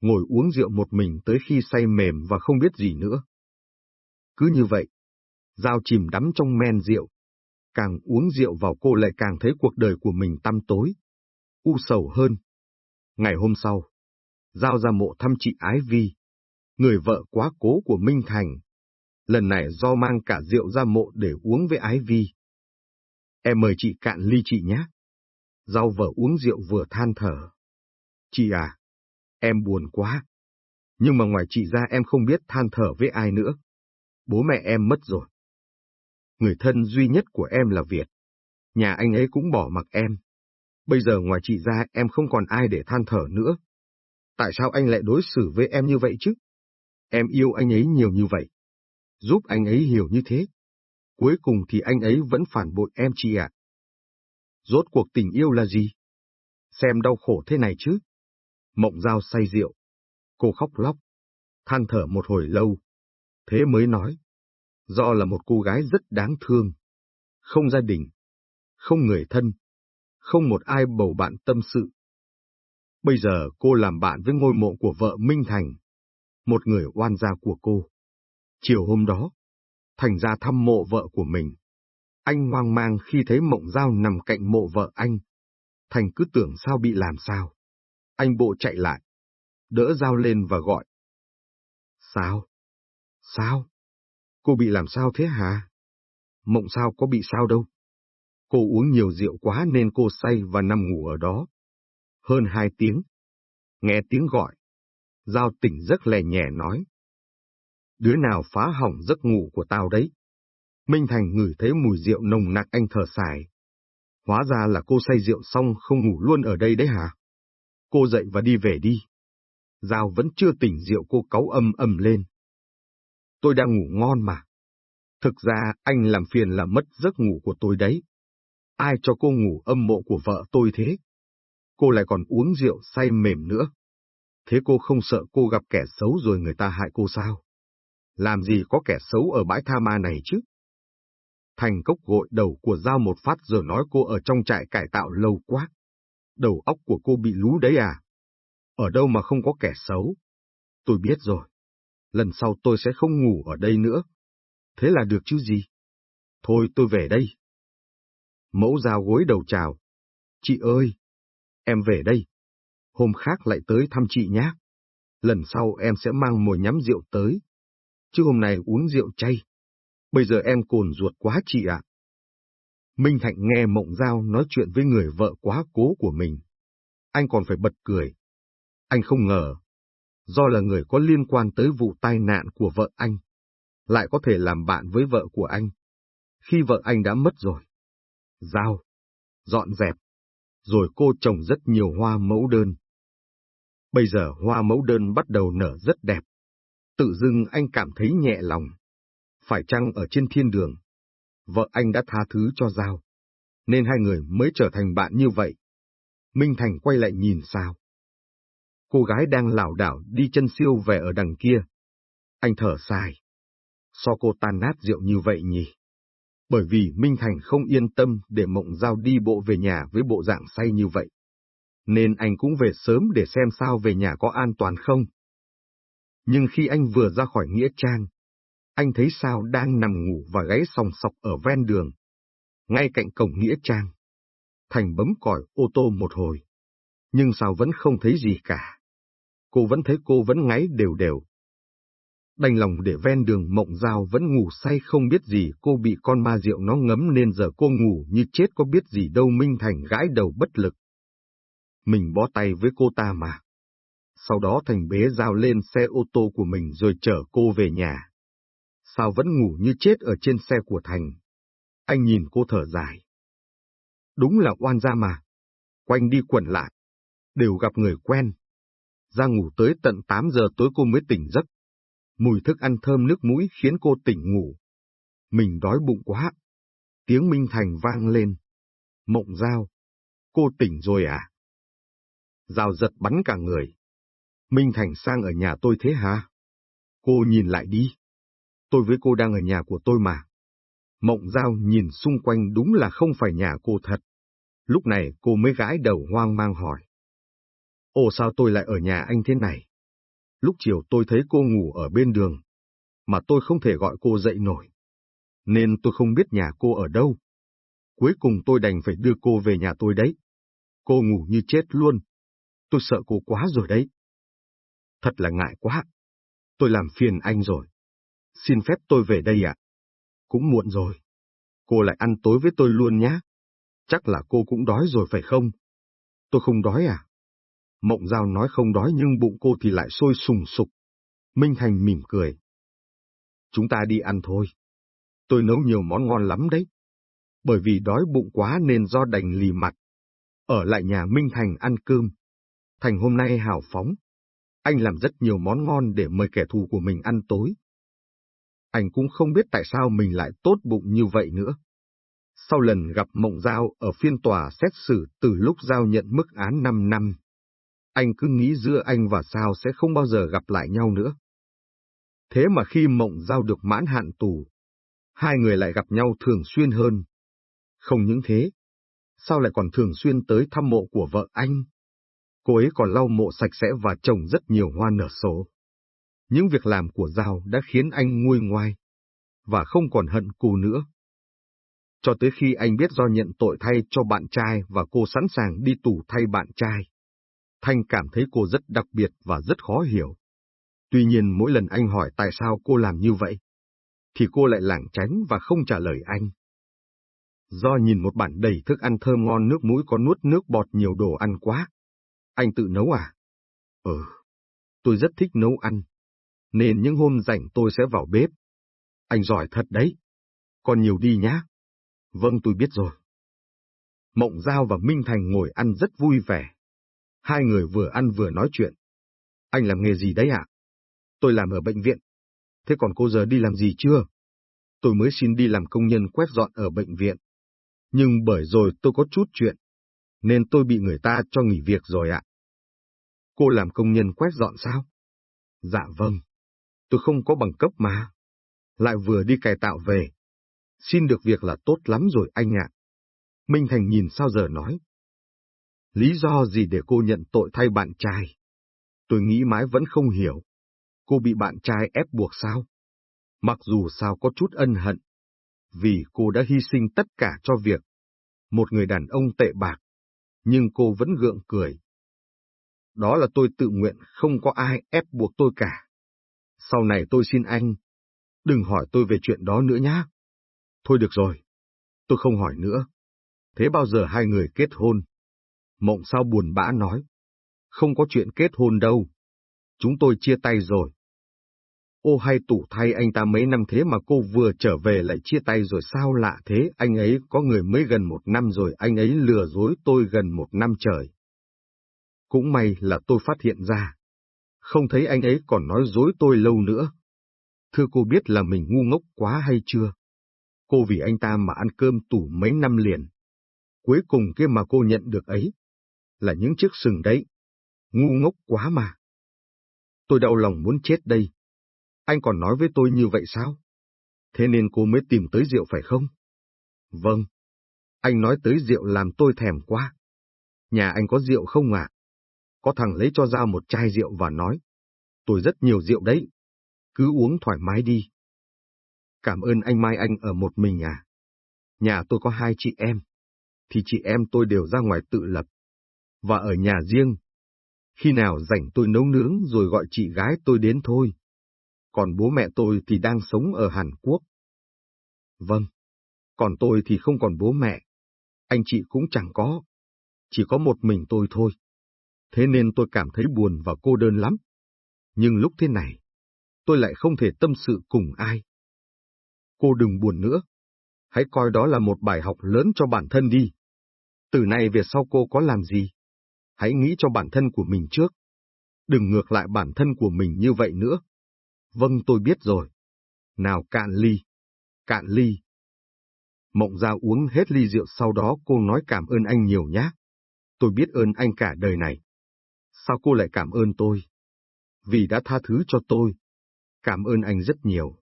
Speaker 1: Ngồi uống rượu một mình tới khi say mềm và không biết gì nữa. Cứ như vậy, Giao chìm đắm trong men rượu. Càng uống rượu vào cô lại càng thấy cuộc đời của mình tăm tối. U sầu hơn. Ngày hôm sau, giao ra mộ thăm chị Ái Vi, người vợ quá cố của Minh Thành. Lần này do mang cả rượu ra mộ để uống với Ái Vi. Em mời chị cạn ly chị nhé. Giao vợ uống rượu vừa than thở. Chị à, em buồn quá. Nhưng mà ngoài chị ra em không biết than thở với ai nữa. Bố mẹ em mất rồi. Người thân duy nhất của em là Việt. Nhà anh ấy cũng bỏ mặc em. Bây giờ ngoài chị ra em không còn ai để than thở nữa. Tại sao anh lại đối xử với em như vậy chứ? Em yêu anh ấy nhiều như vậy. Giúp anh ấy hiểu như thế. Cuối cùng thì anh ấy vẫn phản bội em chị ạ. Rốt cuộc tình yêu là gì? Xem đau khổ thế này chứ. Mộng dao say rượu. Cô khóc lóc, than thở một hồi lâu. Thế mới nói. Do là một cô gái rất đáng thương. Không gia đình. Không người thân. Không một ai bầu bạn tâm sự. Bây giờ cô làm bạn với ngôi mộ của vợ Minh Thành. Một người oan gia của cô. Chiều hôm đó, Thành ra thăm mộ vợ của mình. Anh hoang mang khi thấy mộng dao nằm cạnh mộ vợ anh. Thành cứ tưởng sao bị làm sao. Anh bộ chạy lại, đỡ dao lên và gọi. Sao? Sao? Cô bị làm sao thế hả? Mộng sao có bị sao đâu. Cô uống nhiều rượu quá nên cô say và nằm ngủ ở đó. Hơn hai tiếng. Nghe tiếng gọi. Giao tỉnh giấc lè nhẹ nói. Đứa nào phá hỏng giấc ngủ của tao đấy? Minh Thành ngửi thấy mùi rượu nồng nặc anh thở xài, Hóa ra là cô say rượu xong không ngủ luôn ở đây đấy hả? Cô dậy và đi về đi. Giao vẫn chưa tỉnh rượu cô cáu âm âm lên. Tôi đang ngủ ngon mà. Thực ra anh làm phiền là mất giấc ngủ của tôi đấy. Ai cho cô ngủ âm mộ của vợ tôi thế? Cô lại còn uống rượu say mềm nữa. Thế cô không sợ cô gặp kẻ xấu rồi người ta hại cô sao? Làm gì có kẻ xấu ở bãi tha ma này chứ? Thành cốc gội đầu của giao một phát rồi nói cô ở trong trại cải tạo lâu quá. Đầu óc của cô bị lú đấy à? Ở đâu mà không có kẻ xấu? Tôi biết rồi. Lần sau tôi sẽ không ngủ ở đây nữa. Thế là được chứ gì? Thôi tôi về đây. Mẫu giao gối đầu chào. Chị ơi! Em về đây. Hôm khác lại tới thăm chị nhé. Lần sau em sẽ mang mồi nhắm rượu tới. Chứ hôm nay uống rượu chay. Bây giờ em cồn ruột quá chị ạ. Minh Thạnh nghe Mộng Giao nói chuyện với người vợ quá cố của mình. Anh còn phải bật cười. Anh không ngờ, do là người có liên quan tới vụ tai nạn của vợ anh, lại có thể làm bạn với vợ của anh, khi vợ anh đã mất rồi. Giao, dọn dẹp, rồi cô trồng rất nhiều hoa mẫu đơn. Bây giờ hoa mẫu đơn bắt đầu nở rất đẹp. Tự dưng anh cảm thấy nhẹ lòng. Phải chăng ở trên thiên đường, vợ anh đã tha thứ cho Giao, nên hai người mới trở thành bạn như vậy. Minh Thành quay lại nhìn sao. Cô gái đang lảo đảo đi chân siêu về ở đằng kia. Anh thở dài. sao cô tan nát rượu như vậy nhỉ? Bởi vì Minh Thành không yên tâm để Mộng Giao đi bộ về nhà với bộ dạng say như vậy. Nên anh cũng về sớm để xem sao về nhà có an toàn không. Nhưng khi anh vừa ra khỏi Nghĩa Trang, anh thấy Sao đang nằm ngủ và gáy sòng sọc ở ven đường, ngay cạnh cổng Nghĩa Trang. Thành bấm còi ô tô một hồi, nhưng Sao vẫn không thấy gì cả. Cô vẫn thấy cô vẫn ngáy đều đều. Đành lòng để ven đường mộng dao vẫn ngủ say không biết gì cô bị con ma rượu nó ngấm nên giờ cô ngủ như chết có biết gì đâu Minh Thành gãi đầu bất lực. Mình bó tay với cô ta mà sau đó Thành bế giao lên xe ô tô của mình rồi chở cô về nhà. Sao vẫn ngủ như chết ở trên xe của Thành? Anh nhìn cô thở dài. Đúng là oan gia mà. Quanh đi quẩn lại. Đều gặp người quen. Ra ngủ tới tận 8 giờ tối cô mới tỉnh giấc. Mùi thức ăn thơm nước mũi khiến cô tỉnh ngủ. Mình đói bụng quá. Tiếng Minh Thành vang lên. Mộng giao. Cô tỉnh rồi à? Giao giật bắn cả người. Minh Thành sang ở nhà tôi thế hả? Cô nhìn lại đi. Tôi với cô đang ở nhà của tôi mà. Mộng Giao nhìn xung quanh đúng là không phải nhà cô thật. Lúc này cô mới gãi đầu hoang mang hỏi. Ồ sao tôi lại ở nhà anh thế này? Lúc chiều tôi thấy cô ngủ ở bên đường, mà tôi không thể gọi cô dậy nổi. Nên tôi không biết nhà cô ở đâu. Cuối cùng tôi đành phải đưa cô về nhà tôi đấy. Cô ngủ như chết luôn. Tôi sợ cô quá rồi đấy. Thật là ngại quá. Tôi làm phiền anh rồi. Xin phép tôi về đây ạ. Cũng muộn rồi. Cô lại ăn tối với tôi luôn nhé. Chắc là cô cũng đói rồi phải không? Tôi không đói à? Mộng Giao nói không đói nhưng bụng cô thì lại sôi sùng sục. Minh Thành mỉm cười. Chúng ta đi ăn thôi. Tôi nấu nhiều món ngon lắm đấy. Bởi vì đói bụng quá nên do đành lì mặt. Ở lại nhà Minh Thành ăn cơm. Thành hôm nay hào phóng, anh làm rất nhiều món ngon để mời kẻ thù của mình ăn tối. Anh cũng không biết tại sao mình lại tốt bụng như vậy nữa. Sau lần gặp Mộng Giao ở phiên tòa xét xử từ lúc Giao nhận mức án 5 năm, anh cứ nghĩ giữa anh và Giao sẽ không bao giờ gặp lại nhau nữa. Thế mà khi Mộng Giao được mãn hạn tù, hai người lại gặp nhau thường xuyên hơn. Không những thế, sao lại còn thường xuyên tới thăm mộ của vợ anh? Cô ấy còn lau mộ sạch sẽ và trồng rất nhiều hoa nở số. Những việc làm của Giao đã khiến anh nguôi ngoai, và không còn hận cô nữa. Cho tới khi anh biết do nhận tội thay cho bạn trai và cô sẵn sàng đi tù thay bạn trai. Thanh cảm thấy cô rất đặc biệt và rất khó hiểu. Tuy nhiên mỗi lần anh hỏi tại sao cô làm như vậy, thì cô lại lảng tránh và không trả lời anh. Do nhìn một bản đầy thức ăn thơm ngon nước mũi có nuốt nước bọt nhiều đồ ăn quá. Anh tự nấu à? Ừ, tôi rất thích nấu ăn, nên những hôm rảnh tôi sẽ vào bếp. Anh giỏi thật đấy. Còn nhiều đi nhá. Vâng tôi biết rồi. Mộng Giao và Minh Thành ngồi ăn rất vui vẻ. Hai người vừa ăn vừa nói chuyện. Anh làm nghề gì đấy ạ? Tôi làm ở bệnh viện. Thế còn cô giờ đi làm gì chưa? Tôi mới xin đi làm công nhân quét dọn ở bệnh viện. Nhưng bởi rồi tôi có chút chuyện, nên tôi bị người ta cho nghỉ việc rồi ạ. Cô làm công nhân quét dọn sao? Dạ vâng. Tôi không có bằng cấp mà. Lại vừa đi cải tạo về. Xin được việc là tốt lắm rồi anh ạ. Minh Thành nhìn sao giờ nói. Lý do gì để cô nhận tội thay bạn trai? Tôi nghĩ mãi vẫn không hiểu. Cô bị bạn trai ép buộc sao? Mặc dù sao có chút ân hận. Vì cô đã hy sinh tất cả cho việc. Một người đàn ông tệ bạc. Nhưng cô vẫn gượng cười. Đó là tôi tự nguyện, không có ai ép buộc tôi cả. Sau này tôi xin anh. Đừng hỏi tôi về chuyện đó nữa nhá. Thôi được rồi. Tôi không hỏi nữa. Thế bao giờ hai người kết hôn? Mộng sao buồn bã nói. Không có chuyện kết hôn đâu. Chúng tôi chia tay rồi. Ô hay tủ thay anh ta mấy năm thế mà cô vừa trở về lại chia tay rồi sao lạ thế, anh ấy có người mới gần một năm rồi, anh ấy lừa dối tôi gần một năm trời. Cũng may là tôi phát hiện ra. Không thấy anh ấy còn nói dối tôi lâu nữa. Thưa cô biết là mình ngu ngốc quá hay chưa? Cô vì anh ta mà ăn cơm tủ mấy năm liền. Cuối cùng kia mà cô nhận được ấy. Là những chiếc sừng đấy. Ngu ngốc quá mà. Tôi đau lòng muốn chết đây. Anh còn nói với tôi như vậy sao? Thế nên cô mới tìm tới rượu phải không? Vâng. Anh nói tới rượu làm tôi thèm quá. Nhà anh có rượu không ạ? Có thằng lấy cho ra một chai rượu và nói. Tôi rất nhiều rượu đấy. Cứ uống thoải mái đi. Cảm ơn anh Mai Anh ở một mình à? Nhà tôi có hai chị em. Thì chị em tôi đều ra ngoài tự lập. Và ở nhà riêng. Khi nào rảnh tôi nấu nướng rồi gọi chị gái tôi đến thôi còn bố mẹ tôi thì đang sống ở Hàn Quốc. Vâng, còn tôi thì không còn bố mẹ, anh chị cũng chẳng có, chỉ có một mình tôi thôi. Thế nên tôi cảm thấy buồn và cô đơn lắm. Nhưng lúc thế này, tôi lại không thể tâm sự cùng ai. Cô đừng buồn nữa, hãy coi đó là một bài học lớn cho bản thân đi. Từ nay về sau cô có làm gì? Hãy nghĩ cho bản thân của mình trước. Đừng ngược lại bản thân của mình như vậy nữa. Vâng tôi biết rồi. Nào, cạn ly. Cạn ly. Mộng Giao uống hết ly rượu sau đó cô nói cảm ơn anh nhiều nhé. Tôi biết ơn anh cả đời này. Sao cô lại cảm ơn tôi? Vì đã tha thứ cho tôi. Cảm ơn anh rất nhiều.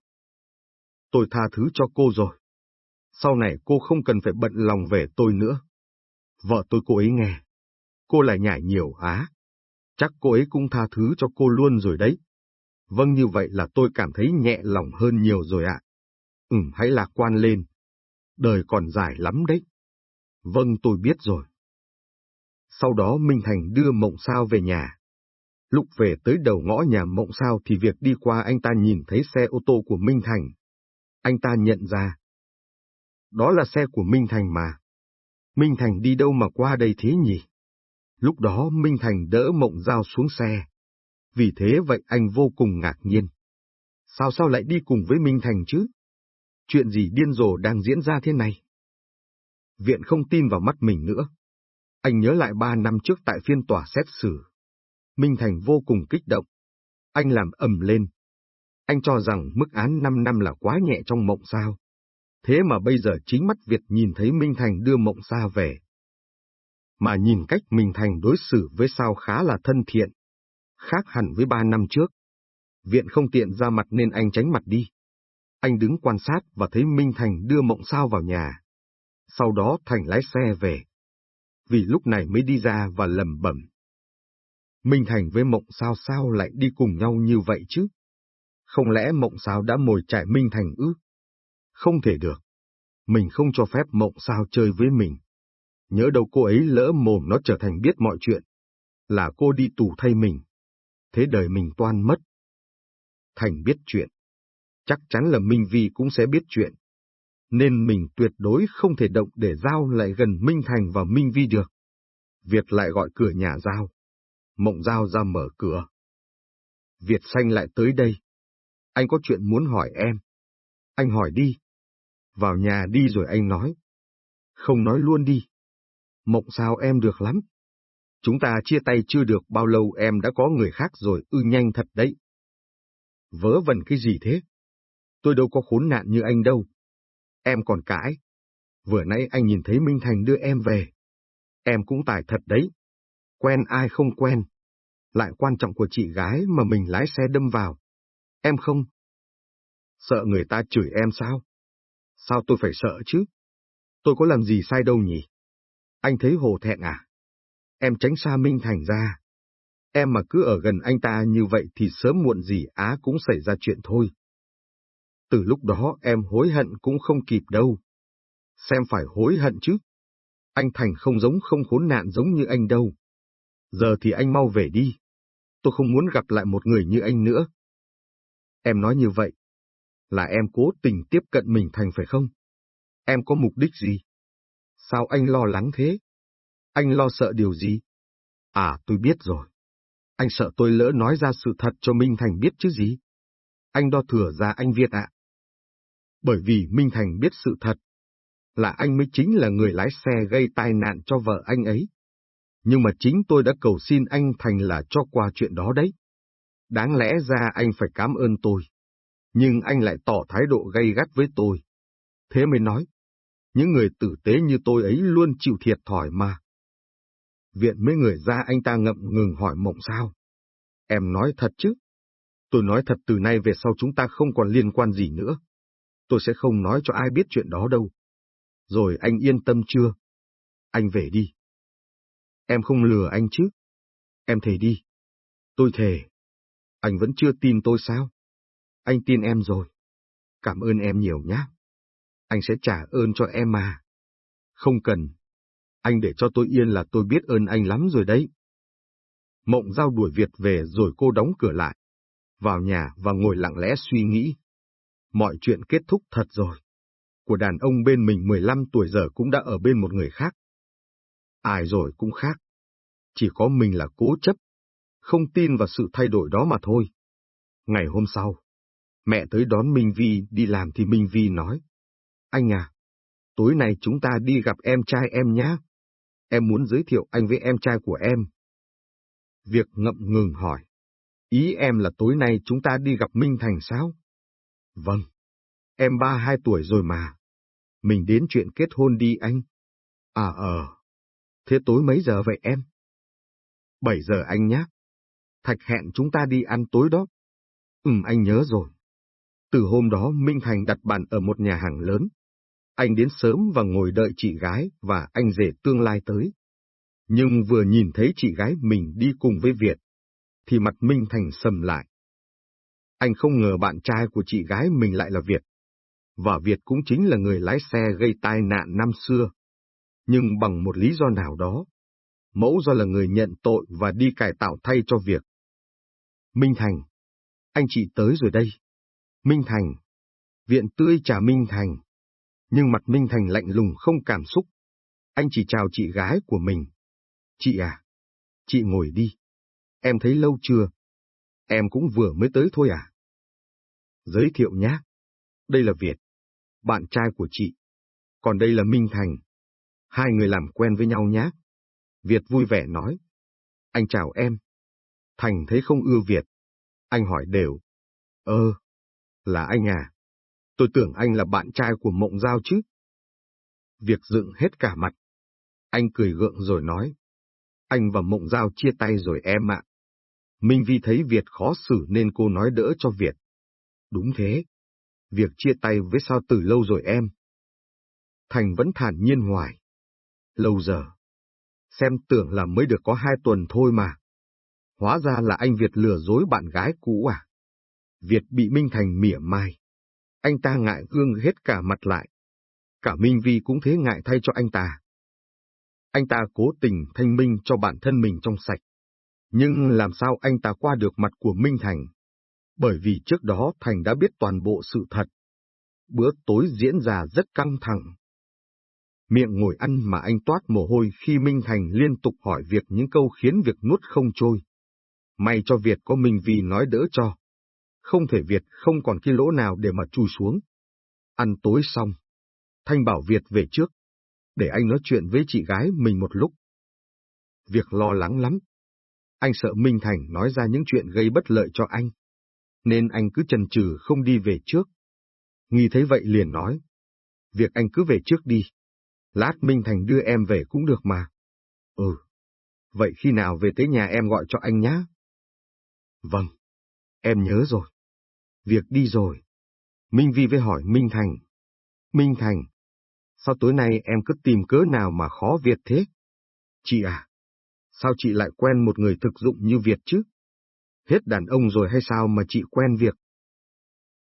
Speaker 1: Tôi tha thứ cho cô rồi. Sau này cô không cần phải bận lòng về tôi nữa. Vợ tôi cô ấy nghe. Cô lại nhảy nhiều á. Chắc cô ấy cũng tha thứ cho cô luôn rồi đấy. Vâng như vậy là tôi cảm thấy nhẹ lòng hơn nhiều rồi ạ. Ừ, hãy lạc quan lên. Đời còn dài lắm đấy. Vâng tôi biết rồi. Sau đó Minh Thành đưa Mộng Sao về nhà. Lúc về tới đầu ngõ nhà Mộng Sao thì việc đi qua anh ta nhìn thấy xe ô tô của Minh Thành. Anh ta nhận ra. Đó là xe của Minh Thành mà. Minh Thành đi đâu mà qua đây thế nhỉ? Lúc đó Minh Thành đỡ Mộng Giao xuống xe vì thế vậy anh vô cùng ngạc nhiên. Sao sao lại đi cùng với Minh Thành chứ? Chuyện gì điên rồ đang diễn ra thế này? Viện không tin vào mắt mình nữa. Anh nhớ lại ba năm trước tại phiên tòa xét xử. Minh Thành vô cùng kích động. Anh làm ầm lên. Anh cho rằng mức án 5 năm là quá nhẹ trong mộng sao. Thế mà bây giờ chính mắt Việt nhìn thấy Minh Thành đưa mộng xa về. Mà nhìn cách Minh Thành đối xử với sao khá là thân thiện. Khác hẳn với ba năm trước. Viện không tiện ra mặt nên anh tránh mặt đi. Anh đứng quan sát và thấy Minh Thành đưa mộng sao vào nhà. Sau đó Thành lái xe về. Vì lúc này mới đi ra và lầm bẩm. Minh Thành với mộng sao sao lại đi cùng nhau như vậy chứ? Không lẽ mộng sao đã mồi chạy Minh Thành ư? Không thể được. Mình không cho phép mộng sao chơi với mình. Nhớ đâu cô ấy lỡ mồm nó trở thành biết mọi chuyện. Là cô đi tù thay mình. Thế đời mình toan mất. Thành biết chuyện. Chắc chắn là Minh Vi cũng sẽ biết chuyện. Nên mình tuyệt đối không thể động để Giao lại gần Minh Thành và Minh Vi được. Việt lại gọi cửa nhà Giao. Mộng Giao ra mở cửa. Việt Xanh lại tới đây. Anh có chuyện muốn hỏi em. Anh hỏi đi. Vào nhà đi rồi anh nói. Không nói luôn đi. Mộng sao em được lắm. Chúng ta chia tay chưa được bao lâu em đã có người khác rồi, ư nhanh thật đấy. Vớ vẩn cái gì thế? Tôi đâu có khốn nạn như anh đâu. Em còn cãi. Vừa nãy anh nhìn thấy Minh Thành đưa em về. Em cũng tài thật đấy. Quen ai không quen. Lại quan trọng của chị gái mà mình lái xe đâm vào. Em không. Sợ người ta chửi em sao? Sao tôi phải sợ chứ? Tôi có làm gì sai đâu nhỉ? Anh thấy hồ thẹn à? Em tránh xa Minh Thành ra. Em mà cứ ở gần anh ta như vậy thì sớm muộn gì Á cũng xảy ra chuyện thôi. Từ lúc đó em hối hận cũng không kịp đâu. Xem phải hối hận chứ. Anh Thành không giống không khốn nạn giống như anh đâu. Giờ thì anh mau về đi. Tôi không muốn gặp lại một người như anh nữa. Em nói như vậy, là em cố tình tiếp cận mình Thành phải không? Em có mục đích gì? Sao anh lo lắng thế? Anh lo sợ điều gì? À, tôi biết rồi. Anh sợ tôi lỡ nói ra sự thật cho Minh Thành biết chứ gì? Anh đo thừa ra anh Việt ạ. Bởi vì Minh Thành biết sự thật, là anh mới chính là người lái xe gây tai nạn cho vợ anh ấy. Nhưng mà chính tôi đã cầu xin anh Thành là cho qua chuyện đó đấy. Đáng lẽ ra anh phải cảm ơn tôi. Nhưng anh lại tỏ thái độ gay gắt với tôi. Thế mới nói, những người tử tế như tôi ấy luôn chịu thiệt thòi mà. Viện mấy người ra anh ta ngậm ngừng hỏi mộng sao. Em nói thật chứ? Tôi nói thật từ nay về sau chúng ta không còn liên quan gì nữa. Tôi sẽ không nói cho ai biết chuyện đó đâu. Rồi anh yên tâm chưa? Anh về đi. Em không lừa anh chứ? Em thề đi. Tôi thề. Anh vẫn chưa tin tôi sao? Anh tin em rồi. Cảm ơn em nhiều nhé. Anh sẽ trả ơn cho em mà. Không cần. Anh để cho tôi yên là tôi biết ơn anh lắm rồi đấy. Mộng giao đuổi Việt về rồi cô đóng cửa lại. Vào nhà và ngồi lặng lẽ suy nghĩ. Mọi chuyện kết thúc thật rồi. Của đàn ông bên mình 15 tuổi giờ cũng đã ở bên một người khác. Ai rồi cũng khác. Chỉ có mình là cố chấp. Không tin vào sự thay đổi đó mà thôi. Ngày hôm sau, mẹ tới đón Minh Vi đi làm thì Minh Vi nói. Anh à, tối nay chúng ta đi gặp em trai em nhé. Em muốn giới thiệu anh với em trai của em. Việc ngậm ngừng hỏi. Ý em là tối nay chúng ta đi gặp Minh Thành sao? Vâng. Em ba hai tuổi rồi mà. Mình đến chuyện kết hôn đi anh. À ờ. Thế tối mấy giờ vậy em? Bảy giờ anh nhé. Thạch hẹn chúng ta đi ăn tối đó. Ừm, anh nhớ rồi. Từ hôm đó Minh Thành đặt bàn ở một nhà hàng lớn. Anh đến sớm và ngồi đợi chị gái và anh rể tương lai tới. Nhưng vừa nhìn thấy chị gái mình đi cùng với Việt, thì mặt Minh Thành sầm lại. Anh không ngờ bạn trai của chị gái mình lại là Việt. Và Việt cũng chính là người lái xe gây tai nạn năm xưa. Nhưng bằng một lý do nào đó, mẫu do là người nhận tội và đi cải tạo thay cho việc. Minh Thành, anh chị tới rồi đây. Minh Thành, viện tươi trả Minh Thành. Nhưng mặt Minh Thành lạnh lùng không cảm xúc. Anh chỉ chào chị gái của mình. Chị à, chị ngồi đi. Em thấy lâu chưa? Em cũng vừa mới tới thôi à? Giới thiệu nhé. Đây là Việt, bạn trai của chị. Còn đây là Minh Thành. Hai người làm quen với nhau nhé. Việt vui vẻ nói. Anh chào em. Thành thấy không ưa Việt. Anh hỏi đều. Ơ, Là anh à? Tôi tưởng anh là bạn trai của Mộng Giao chứ. Việc dựng hết cả mặt. Anh cười gượng rồi nói. Anh và Mộng Giao chia tay rồi em ạ. Minh Vi thấy Việt khó xử nên cô nói đỡ cho Việt. Đúng thế. Việc chia tay với sao từ lâu rồi em. Thành vẫn thản nhiên hoài. Lâu giờ. Xem tưởng là mới được có hai tuần thôi mà. Hóa ra là anh Việt lừa dối bạn gái cũ à? Việt bị Minh Thành mỉa mai. Anh ta ngại gương hết cả mặt lại. Cả Minh Vi cũng thế ngại thay cho anh ta. Anh ta cố tình thanh minh cho bản thân mình trong sạch. Nhưng làm sao anh ta qua được mặt của Minh Thành? Bởi vì trước đó Thành đã biết toàn bộ sự thật. Bữa tối diễn ra rất căng thẳng. Miệng ngồi ăn mà anh toát mồ hôi khi Minh Thành liên tục hỏi việc những câu khiến việc nuốt không trôi. May cho Việt có Minh Vi nói đỡ cho. Không thể Việt không còn cái lỗ nào để mà chui xuống. Ăn tối xong. Thanh bảo Việt về trước. Để anh nói chuyện với chị gái mình một lúc. Việc lo lắng lắm. Anh sợ Minh Thành nói ra những chuyện gây bất lợi cho anh. Nên anh cứ chần chừ không đi về trước. Nghi thấy vậy liền nói. Việc anh cứ về trước đi. Lát Minh Thành đưa em về cũng được mà. Ừ. Vậy khi nào về tới nhà em gọi cho anh nhá. Vâng. Em nhớ rồi. Việc đi rồi. Minh Vi với hỏi, Minh Thành. Minh Thành. Sao tối nay em cứ tìm cớ nào mà khó Việt thế? Chị à. Sao chị lại quen một người thực dụng như Việt chứ? Hết đàn ông rồi hay sao mà chị quen việc?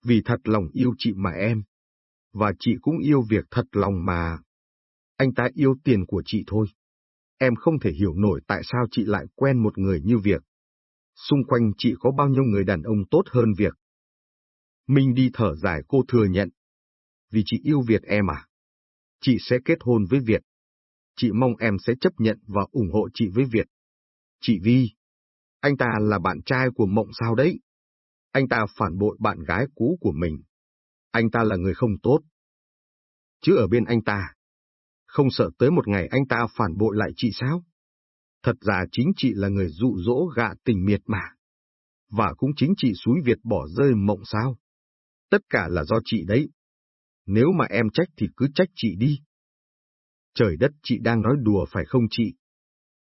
Speaker 1: Vì thật lòng yêu chị mà em. Và chị cũng yêu việc thật lòng mà. Anh ta yêu tiền của chị thôi. Em không thể hiểu nổi tại sao chị lại quen một người như việc. Xung quanh chị có bao nhiêu người đàn ông tốt hơn việc. Minh đi thở dài cô thừa nhận. Vì chị yêu Việt em à? Chị sẽ kết hôn với Việt. Chị mong em sẽ chấp nhận và ủng hộ chị với Việt. Chị Vi, anh ta là bạn trai của Mộng sao đấy? Anh ta phản bội bạn gái cũ của mình. Anh ta là người không tốt. Chứ ở bên anh ta, không sợ tới một ngày anh ta phản bội lại chị sao? Thật ra chính chị là người dụ dỗ gạ tình miệt mà. Và cũng chính chị suối Việt bỏ rơi mộng sao. Tất cả là do chị đấy. Nếu mà em trách thì cứ trách chị đi. Trời đất chị đang nói đùa phải không chị?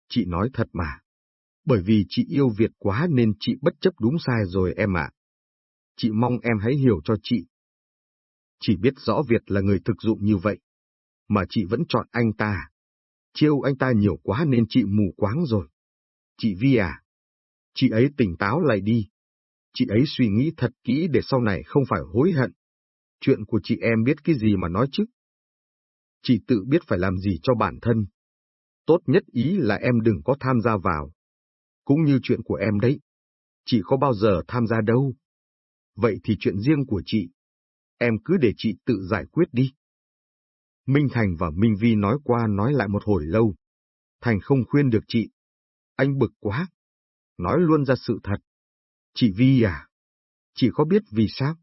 Speaker 1: Chị nói thật mà. Bởi vì chị yêu Việt quá nên chị bất chấp đúng sai rồi em ạ. Chị mong em hãy hiểu cho chị. Chỉ biết rõ Việt là người thực dụng như vậy mà chị vẫn chọn anh ta. Chiêu anh ta nhiều quá nên chị mù quáng rồi. Chị Vi à, chị ấy tỉnh táo lại đi. Chị ấy suy nghĩ thật kỹ để sau này không phải hối hận. Chuyện của chị em biết cái gì mà nói chứ. Chị tự biết phải làm gì cho bản thân. Tốt nhất ý là em đừng có tham gia vào. Cũng như chuyện của em đấy. Chị có bao giờ tham gia đâu. Vậy thì chuyện riêng của chị. Em cứ để chị tự giải quyết đi. Minh Thành và Minh Vi nói qua nói lại một hồi lâu. Thành không khuyên được chị. Anh bực quá. Nói luôn ra sự thật. Chị Vi à? Chị có biết vì sao?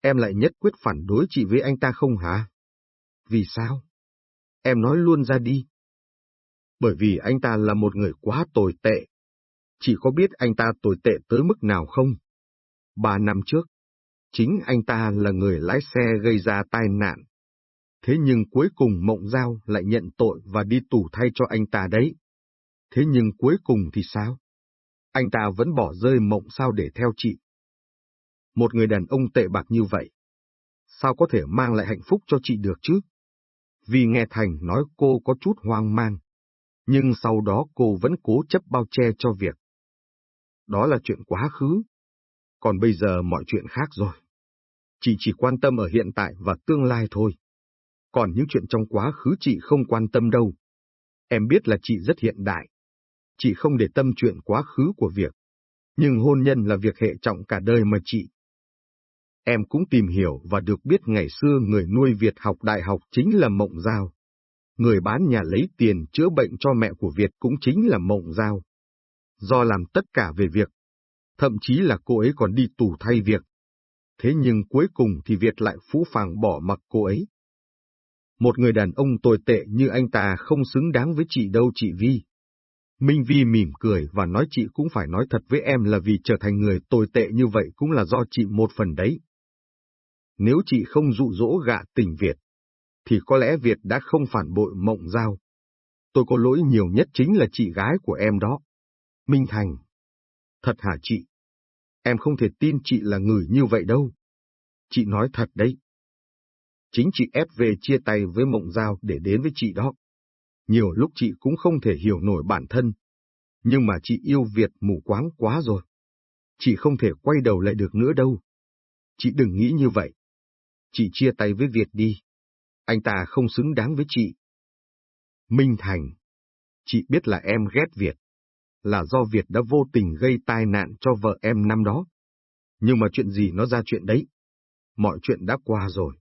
Speaker 1: Em lại nhất quyết phản đối chị với anh ta không hả? Vì sao? Em nói luôn ra đi. Bởi vì anh ta là một người quá tồi tệ. Chị có biết anh ta tồi tệ tới mức nào không? Ba năm trước, chính anh ta là người lái xe gây ra tai nạn thế nhưng cuối cùng Mộng Giao lại nhận tội và đi tù thay cho anh ta đấy. Thế nhưng cuối cùng thì sao? Anh ta vẫn bỏ rơi Mộng sao để theo chị. Một người đàn ông tệ bạc như vậy, sao có thể mang lại hạnh phúc cho chị được chứ? Vì nghe Thành nói cô có chút hoang mang, nhưng sau đó cô vẫn cố chấp bao che cho việc. Đó là chuyện quá khứ, còn bây giờ mọi chuyện khác rồi. Chị chỉ quan tâm ở hiện tại và tương lai thôi còn những chuyện trong quá khứ chị không quan tâm đâu. Em biết là chị rất hiện đại. Chị không để tâm chuyện quá khứ của việc. Nhưng hôn nhân là việc hệ trọng cả đời mà chị. Em cũng tìm hiểu và được biết ngày xưa người nuôi Việt học đại học chính là Mộng Giao. Người bán nhà lấy tiền chữa bệnh cho mẹ của Việt cũng chính là Mộng Giao. Do làm tất cả về việc, thậm chí là cô ấy còn đi tù thay việc. Thế nhưng cuối cùng thì Việt lại phũ phàng bỏ mặc cô ấy. Một người đàn ông tồi tệ như anh ta không xứng đáng với chị đâu chị Vi. Minh Vi mỉm cười và nói chị cũng phải nói thật với em là vì trở thành người tồi tệ như vậy cũng là do chị một phần đấy. Nếu chị không dụ dỗ gạ tình Việt, thì có lẽ Việt đã không phản bội mộng giao. Tôi có lỗi nhiều nhất chính là chị gái của em đó. Minh Thành. Thật hả chị? Em không thể tin chị là người như vậy đâu. Chị nói thật đấy. Chính chị ép về chia tay với mộng giao để đến với chị đó. Nhiều lúc chị cũng không thể hiểu nổi bản thân. Nhưng mà chị yêu Việt mù quáng quá rồi. Chị không thể quay đầu lại được nữa đâu. Chị đừng nghĩ như vậy. Chị chia tay với Việt đi. Anh ta không xứng đáng với chị. Minh Thành. Chị biết là em ghét Việt. Là do Việt đã vô tình gây tai nạn cho vợ em năm đó. Nhưng mà chuyện gì nó ra chuyện đấy. Mọi chuyện đã qua rồi.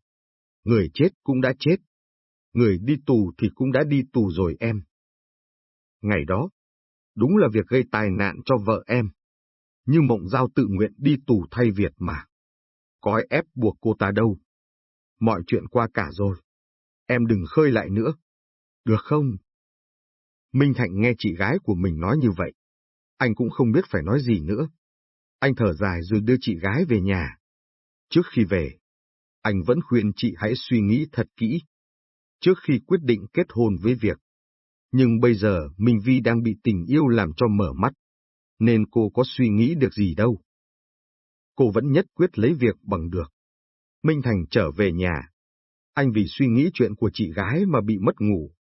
Speaker 1: Người chết cũng đã chết. Người đi tù thì cũng đã đi tù rồi em. Ngày đó, đúng là việc gây tai nạn cho vợ em. Nhưng mộng giao tự nguyện đi tù thay Việt mà. Có ép buộc cô ta đâu. Mọi chuyện qua cả rồi. Em đừng khơi lại nữa. Được không? Minh Thạnh nghe chị gái của mình nói như vậy. Anh cũng không biết phải nói gì nữa. Anh thở dài rồi đưa chị gái về nhà. Trước khi về, anh vẫn khuyên chị hãy suy nghĩ thật kỹ. Trước khi quyết định kết hôn với việc. Nhưng bây giờ Minh Vi đang bị tình yêu làm cho mở mắt, nên cô có suy nghĩ được gì đâu. Cô vẫn nhất quyết lấy việc bằng được. Minh Thành trở về nhà. Anh vì suy nghĩ chuyện của chị gái mà bị mất ngủ.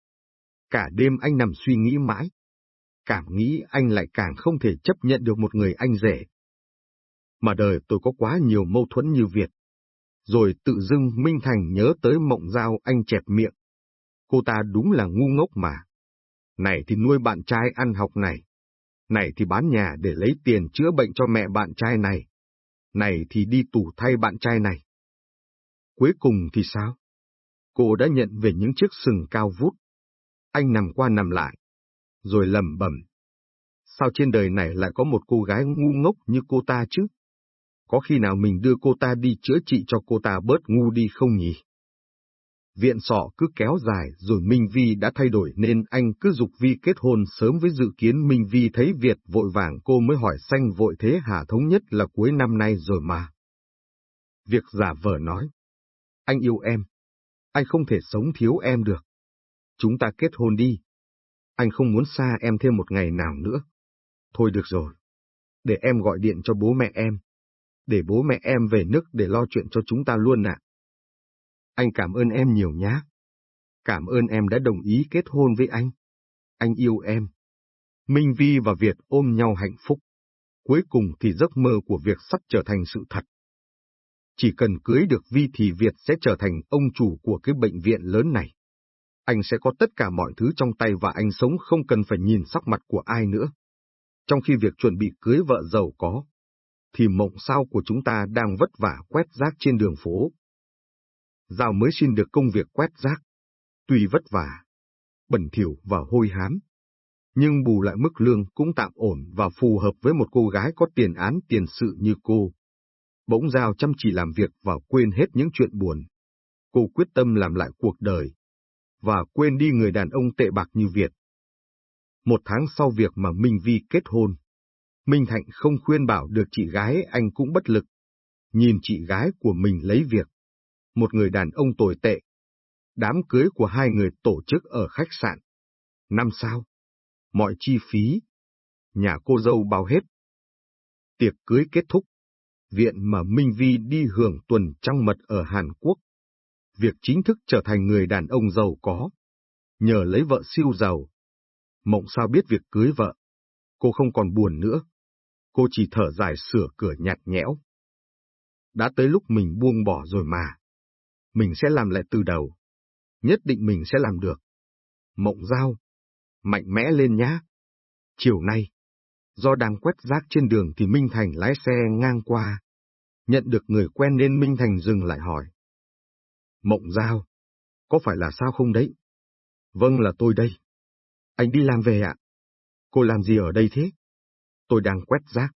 Speaker 1: Cả đêm anh nằm suy nghĩ mãi. Cảm nghĩ anh lại càng không thể chấp nhận được một người anh rể. Mà đời tôi có quá nhiều mâu thuẫn như Việt. Rồi tự dưng Minh Thành nhớ tới mộng giao anh chẹp miệng. Cô ta đúng là ngu ngốc mà. Này thì nuôi bạn trai ăn học này. Này thì bán nhà để lấy tiền chữa bệnh cho mẹ bạn trai này. Này thì đi tù thay bạn trai này. Cuối cùng thì sao? Cô đã nhận về những chiếc sừng cao vút. Anh nằm qua nằm lại, rồi lầm bẩm. Sao trên đời này lại có một cô gái ngu ngốc như cô ta chứ? Có khi nào mình đưa cô ta đi chữa trị cho cô ta bớt ngu đi không nhỉ? Viện sọ cứ kéo dài rồi Minh Vi đã thay đổi nên anh cứ dục Vi kết hôn sớm với dự kiến Minh Vi thấy Việt vội vàng cô mới hỏi xanh vội thế hả thống nhất là cuối năm nay rồi mà. Việc giả vờ nói. Anh yêu em. Anh không thể sống thiếu em được. Chúng ta kết hôn đi. Anh không muốn xa em thêm một ngày nào nữa. Thôi được rồi. Để em gọi điện cho bố mẹ em. Để bố mẹ em về nước để lo chuyện cho chúng ta luôn ạ. Anh cảm ơn em nhiều nhá. Cảm ơn em đã đồng ý kết hôn với anh. Anh yêu em. Minh Vi và Việt ôm nhau hạnh phúc. Cuối cùng thì giấc mơ của Việt sắp trở thành sự thật. Chỉ cần cưới được Vi thì Việt sẽ trở thành ông chủ của cái bệnh viện lớn này. Anh sẽ có tất cả mọi thứ trong tay và anh sống không cần phải nhìn sắc mặt của ai nữa. Trong khi việc chuẩn bị cưới vợ giàu có, thì mộng sao của chúng ta đang vất vả quét rác trên đường phố. Giao mới xin được công việc quét rác, tuy vất vả, bẩn thỉu và hôi hám, nhưng bù lại mức lương cũng tạm ổn và phù hợp với một cô gái có tiền án tiền sự như cô. Bỗng Giao chăm chỉ làm việc và quên hết những chuyện buồn. Cô quyết tâm làm lại cuộc đời, và quên đi người đàn ông tệ bạc như Việt. Một tháng sau việc mà Minh Vi kết hôn, Minh Thạnh không khuyên bảo được chị gái anh cũng bất lực. Nhìn chị gái của mình lấy việc. Một người đàn ông tồi tệ. Đám cưới của hai người tổ chức ở khách sạn. Năm sao? Mọi chi phí. Nhà cô dâu bao hết. Tiệc cưới kết thúc. Viện mà Minh Vi đi hưởng tuần trăng mật ở Hàn Quốc. Việc chính thức trở thành người đàn ông giàu có. Nhờ lấy vợ siêu giàu. Mộng sao biết việc cưới vợ. Cô không còn buồn nữa cô chỉ thở dài sửa cửa nhạt nhẽo. Đã tới lúc mình buông bỏ rồi mà. Mình sẽ làm lại từ đầu. Nhất định mình sẽ làm được. Mộng giao. Mạnh mẽ lên nhá. Chiều nay, do đang quét rác trên đường thì Minh Thành lái xe ngang qua. Nhận được người quen nên Minh Thành dừng lại hỏi. Mộng giao, có phải là sao không đấy? Vâng là tôi đây. Anh đi làm về ạ. Cô làm gì ở đây thế? tôi đang quét rác.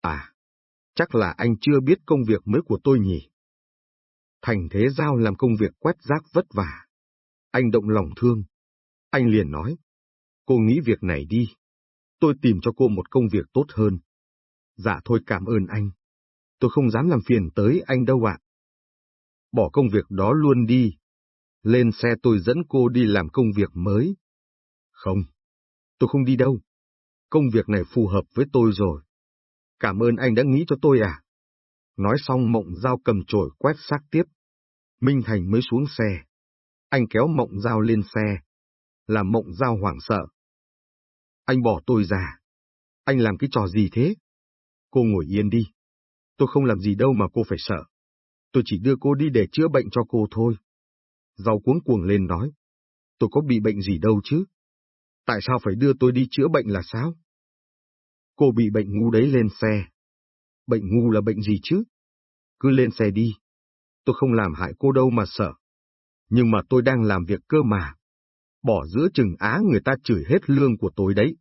Speaker 1: À, chắc là anh chưa biết công việc mới của tôi nhỉ. Thành thế giao làm công việc quét rác vất vả. Anh động lòng thương. Anh liền nói, cô nghĩ việc này đi. Tôi tìm cho cô một công việc tốt hơn. Dạ thôi cảm ơn anh. Tôi không dám làm phiền tới anh đâu ạ. Bỏ công việc đó luôn đi. Lên xe tôi dẫn cô đi làm công việc mới. Không, tôi không đi đâu. Công việc này phù hợp với tôi rồi. Cảm ơn anh đã nghĩ cho tôi à. Nói xong mộng dao cầm chổi quét xác tiếp. Minh Thành mới xuống xe. Anh kéo mộng Giao lên xe. Làm mộng Giao hoảng sợ. Anh bỏ tôi ra. Anh làm cái trò gì thế? Cô ngồi yên đi. Tôi không làm gì đâu mà cô phải sợ. Tôi chỉ đưa cô đi để chữa bệnh cho cô thôi. Giao cuống cuồng lên nói. Tôi có bị bệnh gì đâu chứ? Tại sao phải đưa tôi đi chữa bệnh là sao? Cô bị bệnh ngu đấy lên xe. Bệnh ngu là bệnh gì chứ? Cứ lên xe đi. Tôi không làm hại cô đâu mà sợ. Nhưng mà tôi đang làm việc cơ mà. Bỏ giữa chừng á người ta chửi hết lương của tôi đấy.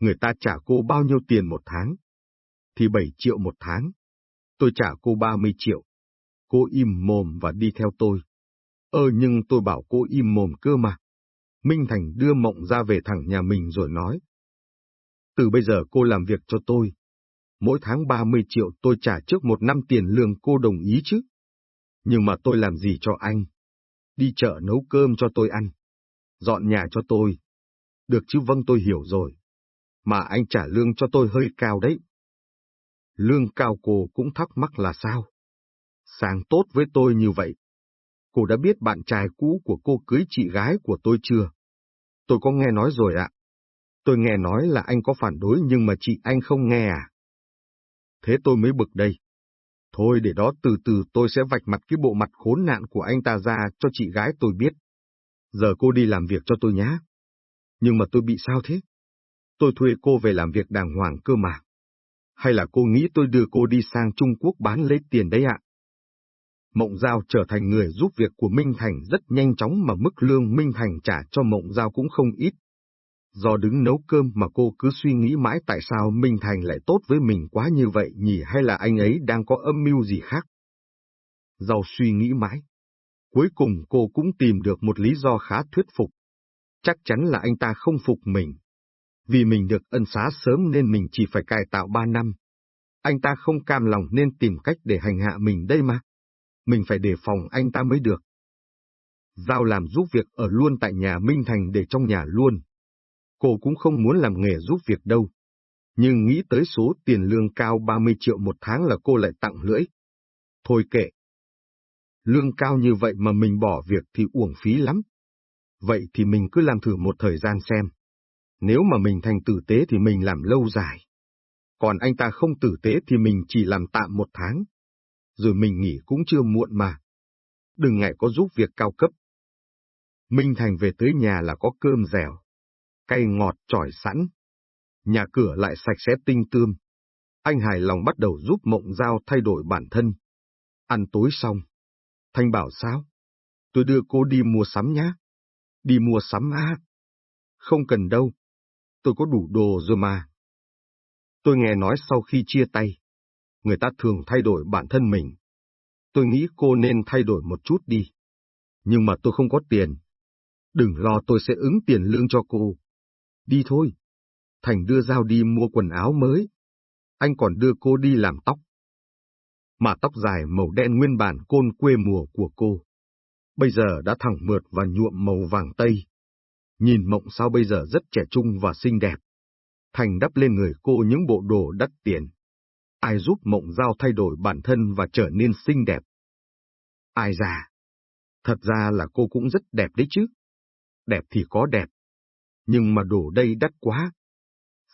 Speaker 1: Người ta trả cô bao nhiêu tiền một tháng? Thì 7 triệu một tháng. Tôi trả cô 30 triệu. Cô im mồm và đi theo tôi. Ơ, nhưng tôi bảo cô im mồm cơ mà. Minh Thành đưa mộng ra về thẳng nhà mình rồi nói. Từ bây giờ cô làm việc cho tôi. Mỗi tháng 30 triệu tôi trả trước một năm tiền lương cô đồng ý chứ. Nhưng mà tôi làm gì cho anh? Đi chợ nấu cơm cho tôi ăn. Dọn nhà cho tôi. Được chứ vâng tôi hiểu rồi. Mà anh trả lương cho tôi hơi cao đấy. Lương cao cô cũng thắc mắc là sao? Sang tốt với tôi như vậy. Cô đã biết bạn trai cũ của cô cưới chị gái của tôi chưa? Tôi có nghe nói rồi ạ. Tôi nghe nói là anh có phản đối nhưng mà chị anh không nghe à? Thế tôi mới bực đây. Thôi để đó, từ từ, tôi sẽ vạch mặt cái bộ mặt khốn nạn của anh ta ra cho chị gái tôi biết. Giờ cô đi làm việc cho tôi nhá. Nhưng mà tôi bị sao thế? Tôi thuê cô về làm việc đàng hoàng cơ mà. Hay là cô nghĩ tôi đưa cô đi sang Trung Quốc bán lấy tiền đấy ạ? Mộng Giao trở thành người giúp việc của Minh Thành rất nhanh chóng mà mức lương Minh Thành trả cho Mộng Giao cũng không ít. Do đứng nấu cơm mà cô cứ suy nghĩ mãi tại sao Minh Thành lại tốt với mình quá như vậy nhỉ hay là anh ấy đang có âm mưu gì khác. Giao suy nghĩ mãi. Cuối cùng cô cũng tìm được một lý do khá thuyết phục. Chắc chắn là anh ta không phục mình. Vì mình được ân xá sớm nên mình chỉ phải cải tạo ba năm. Anh ta không cam lòng nên tìm cách để hành hạ mình đây mà. Mình phải đề phòng anh ta mới được. Giao làm giúp việc ở luôn tại nhà Minh Thành để trong nhà luôn. Cô cũng không muốn làm nghề giúp việc đâu. Nhưng nghĩ tới số tiền lương cao 30 triệu một tháng là cô lại tặng lưỡi. Thôi kệ. Lương cao như vậy mà mình bỏ việc thì uổng phí lắm. Vậy thì mình cứ làm thử một thời gian xem. Nếu mà mình thành tử tế thì mình làm lâu dài. Còn anh ta không tử tế thì mình chỉ làm tạm một tháng. Rồi mình nghỉ cũng chưa muộn mà. Đừng ngại có giúp việc cao cấp. Minh Thành về tới nhà là có cơm dẻo, cay ngọt trỏi sẵn. Nhà cửa lại sạch sẽ tinh tươm. Anh hài lòng bắt đầu giúp Mộng Giao thay đổi bản thân. Ăn tối xong. Thanh bảo sao? Tôi đưa cô đi mua sắm nhá. Đi mua sắm á? Không cần đâu. Tôi có đủ đồ rồi mà. Tôi nghe nói sau khi chia tay, người ta thường thay đổi bản thân mình. Tôi nghĩ cô nên thay đổi một chút đi. Nhưng mà tôi không có tiền. Đừng lo tôi sẽ ứng tiền lương cho cô. Đi thôi. Thành đưa dao đi mua quần áo mới. Anh còn đưa cô đi làm tóc. Mà tóc dài màu đen nguyên bản côn quê mùa của cô. Bây giờ đã thẳng mượt và nhuộm màu vàng tây. Nhìn mộng sao bây giờ rất trẻ trung và xinh đẹp. Thành đắp lên người cô những bộ đồ đắt tiền. Ai giúp mộng giao thay đổi bản thân và trở nên xinh đẹp? Ai già? Thật ra là cô cũng rất đẹp đấy chứ. Đẹp thì có đẹp, nhưng mà đồ đây đắt quá.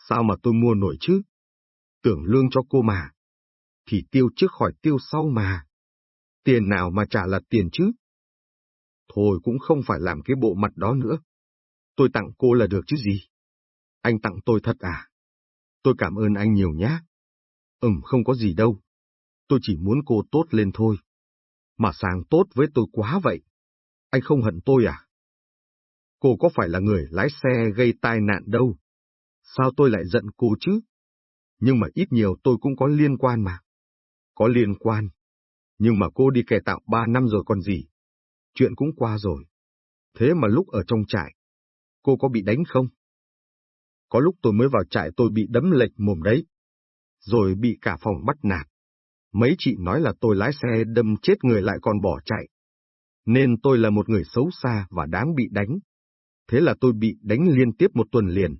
Speaker 1: Sao mà tôi mua nổi chứ? Tưởng lương cho cô mà. Thì tiêu trước khỏi tiêu sau mà. Tiền nào mà trả là tiền chứ? Thôi cũng không phải làm cái bộ mặt đó nữa. Tôi tặng cô là được chứ gì? Anh tặng tôi thật à? Tôi cảm ơn anh nhiều nhá. Ừm, không có gì đâu. Tôi chỉ muốn cô tốt lên thôi. Mà sáng tốt với tôi quá vậy. Anh không hận tôi à? Cô có phải là người lái xe gây tai nạn đâu. Sao tôi lại giận cô chứ? Nhưng mà ít nhiều tôi cũng có liên quan mà. Có liên quan. Nhưng mà cô đi kẻ tạo ba năm rồi còn gì. Chuyện cũng qua rồi. Thế mà lúc ở trong trại, cô có bị đánh không? Có lúc tôi mới vào trại tôi bị đấm lệch mồm đấy. Rồi bị cả phòng bắt nạt. Mấy chị nói là tôi lái xe đâm chết người lại còn bỏ chạy. Nên tôi là một người xấu xa và đáng bị đánh. Thế là tôi bị đánh liên tiếp một tuần liền.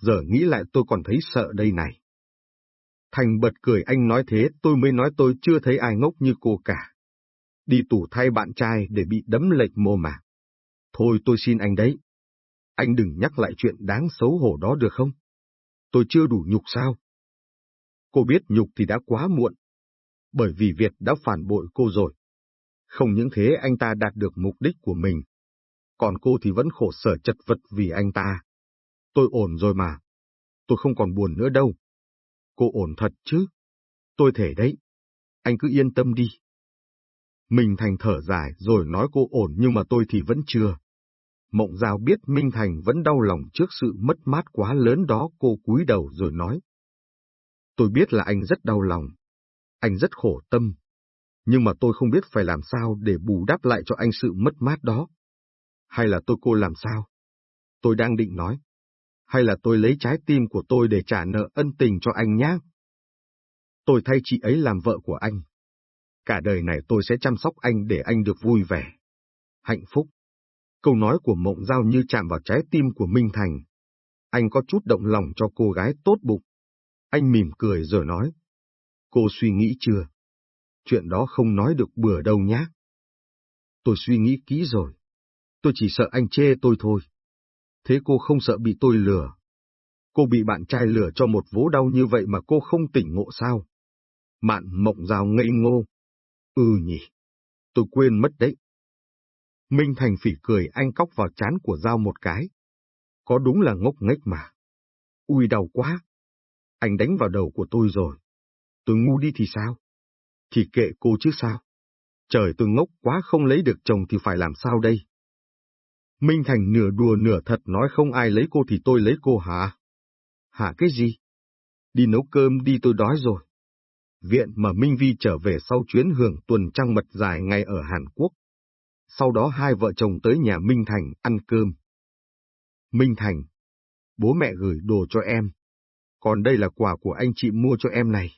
Speaker 1: Giờ nghĩ lại tôi còn thấy sợ đây này. Thành bật cười anh nói thế, tôi mới nói tôi chưa thấy ai ngốc như cô cả. Đi tủ thay bạn trai để bị đấm lệch mô mà. Thôi tôi xin anh đấy. Anh đừng nhắc lại chuyện đáng xấu hổ đó được không? Tôi chưa đủ nhục sao? Cô biết nhục thì đã quá muộn. Bởi vì Việt đã phản bội cô rồi. Không những thế, anh ta đạt được mục đích của mình. Còn cô thì vẫn khổ sở chật vật vì anh ta. Tôi ổn rồi mà. Tôi không còn buồn nữa đâu. Cô ổn thật chứ? Tôi thể đấy. Anh cứ yên tâm đi. Minh Thành thở dài rồi nói cô ổn nhưng mà tôi thì vẫn chưa. Mộng Giao biết Minh Thành vẫn đau lòng trước sự mất mát quá lớn đó, cô cúi đầu rồi nói. Tôi biết là anh rất đau lòng. Anh rất khổ tâm. Nhưng mà tôi không biết phải làm sao để bù đắp lại cho anh sự mất mát đó. Hay là tôi cô làm sao? Tôi đang định nói. Hay là tôi lấy trái tim của tôi để trả nợ ân tình cho anh nhé? Tôi thay chị ấy làm vợ của anh. Cả đời này tôi sẽ chăm sóc anh để anh được vui vẻ. Hạnh phúc. Câu nói của Mộng Giao như chạm vào trái tim của Minh Thành. Anh có chút động lòng cho cô gái tốt bụng. Anh mỉm cười rồi nói. Cô suy nghĩ chưa? Chuyện đó không nói được bừa đâu nhá. Tôi suy nghĩ kỹ rồi. Tôi chỉ sợ anh chê tôi thôi. Thế cô không sợ bị tôi lừa. Cô bị bạn trai lừa cho một vố đau như vậy mà cô không tỉnh ngộ sao? Mạn mộng rào ngây ngô. Ừ nhỉ. Tôi quên mất đấy. Minh Thành phỉ cười anh cóc vào chán của Giao một cái. Có đúng là ngốc nghếch mà. Ui đau quá. Anh đánh vào đầu của tôi rồi. Tôi ngu đi thì sao? Thì kệ cô chứ sao? Trời tôi ngốc quá không lấy được chồng thì phải làm sao đây? Minh Thành nửa đùa nửa thật nói không ai lấy cô thì tôi lấy cô hả? Hả cái gì? Đi nấu cơm đi tôi đói rồi. Viện mà Minh Vi trở về sau chuyến hưởng tuần trăng mật dài ngay ở Hàn Quốc. Sau đó hai vợ chồng tới nhà Minh Thành ăn cơm. Minh Thành, bố mẹ gửi đồ cho em. Còn đây là quà của anh chị mua cho em này.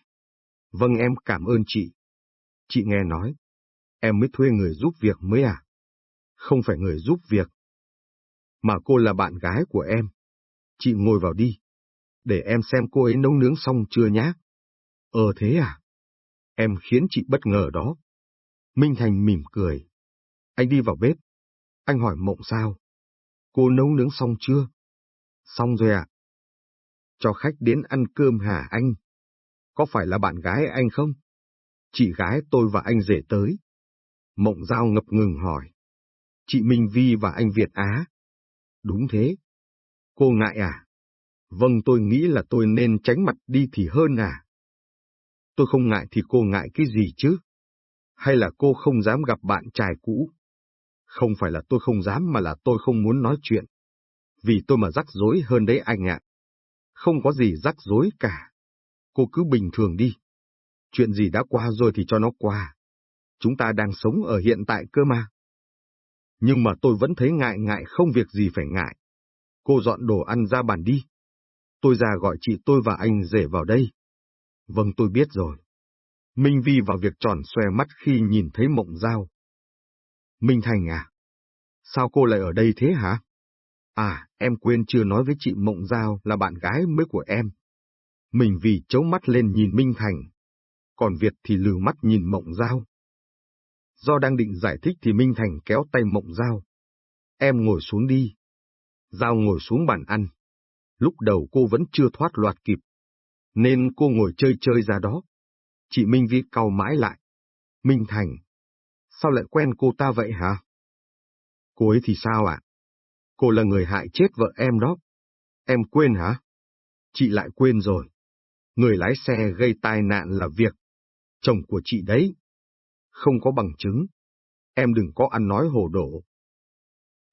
Speaker 1: Vâng em cảm ơn chị. Chị nghe nói, em mới thuê người giúp việc mới à? Không phải người giúp việc. Mà cô là bạn gái của em. Chị ngồi vào đi. Để em xem cô ấy nấu nướng xong chưa nhá. Ờ thế à? Em khiến chị bất ngờ đó. Minh Thành mỉm cười. Anh đi vào bếp. Anh hỏi mộng sao? Cô nấu nướng xong chưa? Xong rồi ạ. À? Cho khách đến ăn cơm hả anh? Có phải là bạn gái anh không? Chị gái tôi và anh rể tới. Mộng Giao ngập ngừng hỏi. Chị Minh Vi và anh Việt Á. Đúng thế. Cô ngại à? Vâng tôi nghĩ là tôi nên tránh mặt đi thì hơn à. Tôi không ngại thì cô ngại cái gì chứ? Hay là cô không dám gặp bạn trai cũ? Không phải là tôi không dám mà là tôi không muốn nói chuyện. Vì tôi mà rắc rối hơn đấy anh ạ. Không có gì rắc rối cả. Cô cứ bình thường đi. Chuyện gì đã qua rồi thì cho nó qua. Chúng ta đang sống ở hiện tại cơ mà. Nhưng mà tôi vẫn thấy ngại ngại không việc gì phải ngại. Cô dọn đồ ăn ra bàn đi. Tôi ra gọi chị tôi và anh rể vào đây. Vâng tôi biết rồi. Minh Vi vào việc tròn xoe mắt khi nhìn thấy mộng dao. Minh Thành à? Sao cô lại ở đây thế hả? À, em quên chưa nói với chị Mộng Giao là bạn gái mới của em. Mình vì chấu mắt lên nhìn Minh Thành, còn Việt thì lừ mắt nhìn Mộng Giao. Do đang định giải thích thì Minh Thành kéo tay Mộng Giao. Em ngồi xuống đi. Giao ngồi xuống bàn ăn. Lúc đầu cô vẫn chưa thoát loạt kịp, nên cô ngồi chơi chơi ra đó. Chị Minh Vi cau mãi lại. Minh Thành, sao lại quen cô ta vậy hả? Cô ấy thì sao ạ? Cô là người hại chết vợ em đó. Em quên hả? Chị lại quên rồi. Người lái xe gây tai nạn là việc. Chồng của chị đấy. Không có bằng chứng. Em đừng có ăn nói hồ đổ.